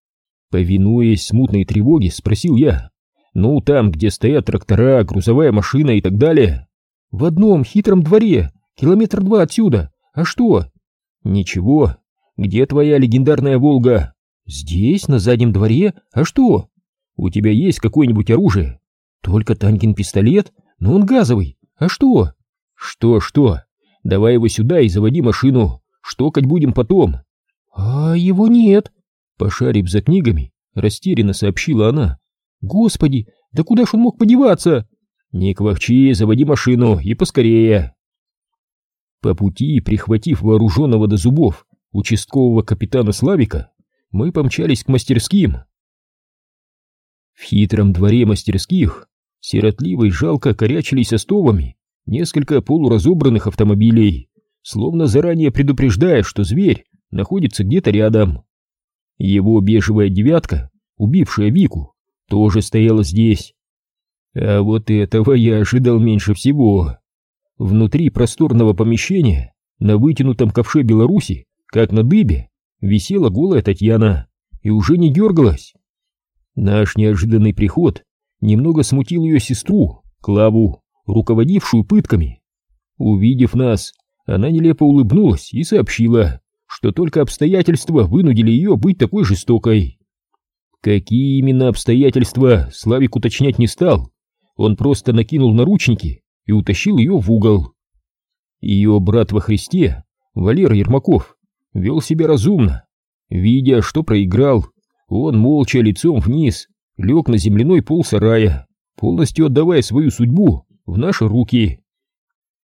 S1: Повинуясь смутной тревоге, спросил я. Ну, там, где стоят трактора, грузовая машина и так далее. В одном хитром дворе, километр два отсюда. А что? Ничего. Где твоя легендарная Волга? Здесь, на заднем дворе. А что? У тебя есть какое-нибудь оружие? Только Танкин пистолет, но он газовый. А что? Что-что? Давай его сюда и заводи машину. Штокать будем потом. А его нет. Пошарив за книгами, растерянно сообщила она. Господи, да куда ж он мог подеваться? Не квахчи, заводи машину и поскорее. По пути, прихватив вооруженного до зубов участкового капитана Славика, мы помчались к мастерским. В хитром дворе мастерских сиротливо и жалко корячились остовами несколько полуразобранных автомобилей, словно заранее предупреждая, что зверь находится где-то рядом. Его бежевая девятка, убившая Вику, тоже стояла здесь. А вот этого я ожидал меньше всего. Внутри просторного помещения, на вытянутом ковше Беларуси, как на дыбе, висела голая Татьяна и уже не дергалась. Наш неожиданный приход немного смутил ее сестру, Клаву, руководившую пытками. Увидев нас, она нелепо улыбнулась и сообщила, что только обстоятельства вынудили ее быть такой жестокой. Какие именно обстоятельства, Славик уточнять не стал. Он просто накинул наручники и утащил ее в угол. Ее брат во Христе, Валера Ермаков, вел себя разумно. Видя, что проиграл, он молча лицом вниз лег на земляной пол сарая, полностью отдавая свою судьбу в наши руки.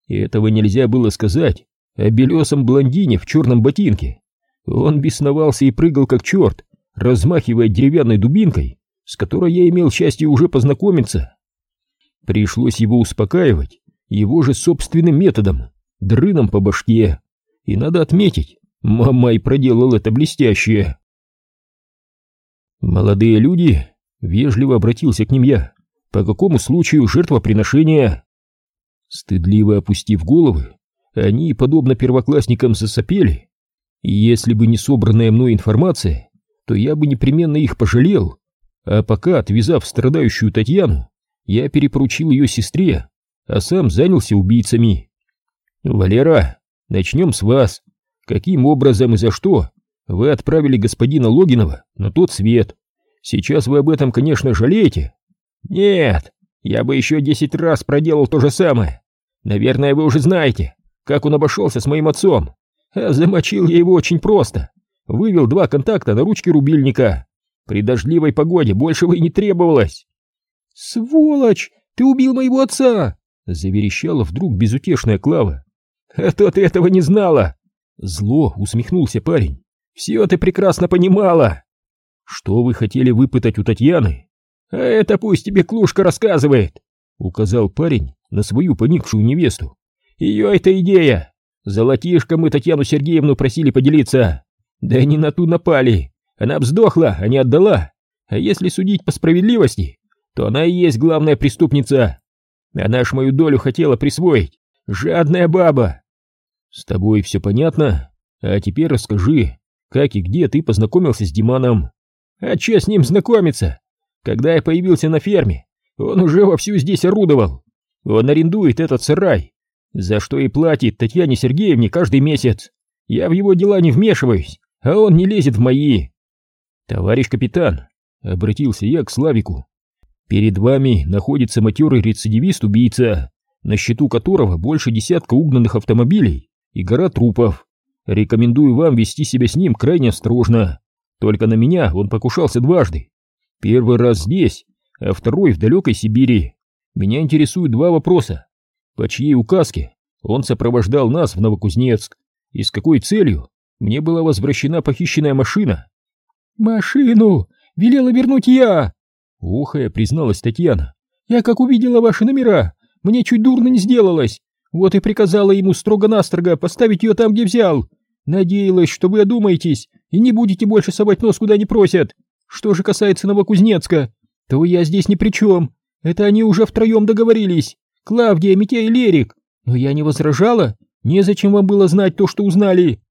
S1: Этого нельзя было сказать о белесом блондине в черном ботинке. Он бесновался и прыгал как черт, размахивая деревянной дубинкой, с которой я имел счастье уже познакомиться. Пришлось его успокаивать его же собственным методом, дрыном по башке. И надо отметить, Мамай проделал это блестяще. Молодые люди, вежливо обратился к ним я, по какому случаю жертвоприношения? Стыдливо опустив головы, они, подобно первоклассникам, засопели. И если бы не собранная мной информация, то я бы непременно их пожалел. А пока, отвязав страдающую Татьяну, я перепоручил ее сестре, а сам занялся убийцами. Валера, начнем с вас. Каким образом и за что вы отправили господина Логинова на тот свет? Сейчас вы об этом, конечно, жалеете. Нет, я бы еще десять раз проделал то же самое. Наверное, вы уже знаете, как он обошелся с моим отцом. А замочил я его очень просто. Вывел два контакта на ручке рубильника. При дождливой погоде большего и не требовалось. «Сволочь! Ты убил моего отца!» Заверещала вдруг безутешная Клава. «А то ты этого не знала!» Зло усмехнулся парень. «Все ты прекрасно понимала!» «Что вы хотели выпытать у Татьяны?» «А это пусть тебе Клушка рассказывает!» Указал парень на свою поникшую невесту. «Ее это идея! Золотишко мы Татьяну Сергеевну просили поделиться. Да они на ту напали. Она вздохла, а не отдала. А если судить по справедливости, то она и есть главная преступница. Она ж мою долю хотела присвоить. Жадная баба. С тобой все понятно? А теперь расскажи, как и где ты познакомился с Диманом? А че с ним знакомиться? Когда я появился на ферме, он уже вовсю здесь орудовал. Он арендует этот сарай, за что и платит Татьяне Сергеевне каждый месяц. Я в его дела не вмешиваюсь, а он не лезет в мои. Товарищ капитан, обратился я к Славику, Перед вами находится матерый рецидивист-убийца, на счету которого больше десятка угнанных автомобилей и гора трупов. Рекомендую вам вести себя с ним крайне осторожно. Только на меня он покушался дважды. Первый раз здесь, а второй в далекой Сибири. Меня интересуют два вопроса. По чьей указке он сопровождал нас в Новокузнецк? И с какой целью мне была возвращена похищенная машина? «Машину! Велела вернуть я!» Охая, призналась Татьяна. Я как увидела ваши номера, мне чуть дурно не сделалось. Вот и приказала ему строго-настрого поставить ее там, где взял. Надеялась, что вы одумаетесь и не будете больше совать нос, куда не просят. Что же касается Новокузнецка, то я здесь ни при чем. Это они уже втроем договорились. Клавдия, Митя и Лерик. Но я не возражала. Незачем вам было знать то, что узнали.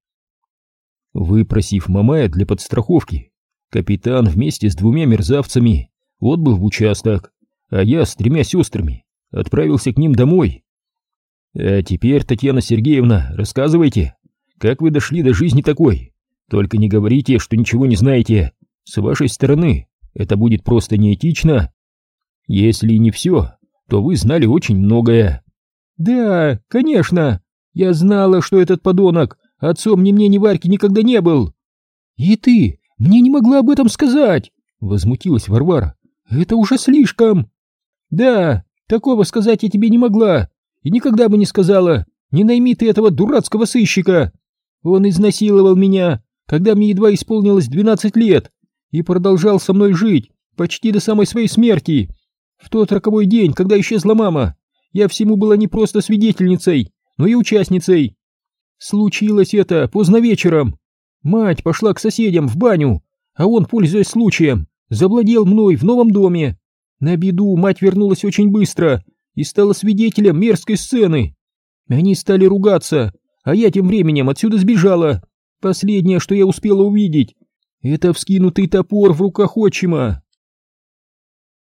S1: Выпросив Мамая для подстраховки, капитан вместе с двумя мерзавцами отбыл в участок, а я с тремя сестрами отправился к ним домой. А теперь, Татьяна Сергеевна, рассказывайте, как вы дошли до жизни такой? Только не говорите, что ничего не знаете. С вашей стороны это будет просто неэтично. Если не все, то вы знали очень многое. Да, конечно. Я знала, что этот подонок отцом ни мне, ни Варьке никогда не был. И ты мне не могла об этом сказать, возмутилась Варвара. Это уже слишком. Да, такого сказать я тебе не могла. И никогда бы не сказала. Не найми ты этого дурацкого сыщика. Он изнасиловал меня, когда мне едва исполнилось двенадцать лет, и продолжал со мной жить почти до самой своей смерти. В тот роковой день, когда исчезла мама, я всему была не просто свидетельницей, но и участницей. Случилось это поздно вечером. Мать пошла к соседям в баню, а он, пользуясь случаем, завладел мной в новом доме. На беду мать вернулась очень быстро и стала свидетелем мерзкой сцены. Они стали ругаться, а я тем временем отсюда сбежала. Последнее, что я успела увидеть, это вскинутый топор в руках отчима.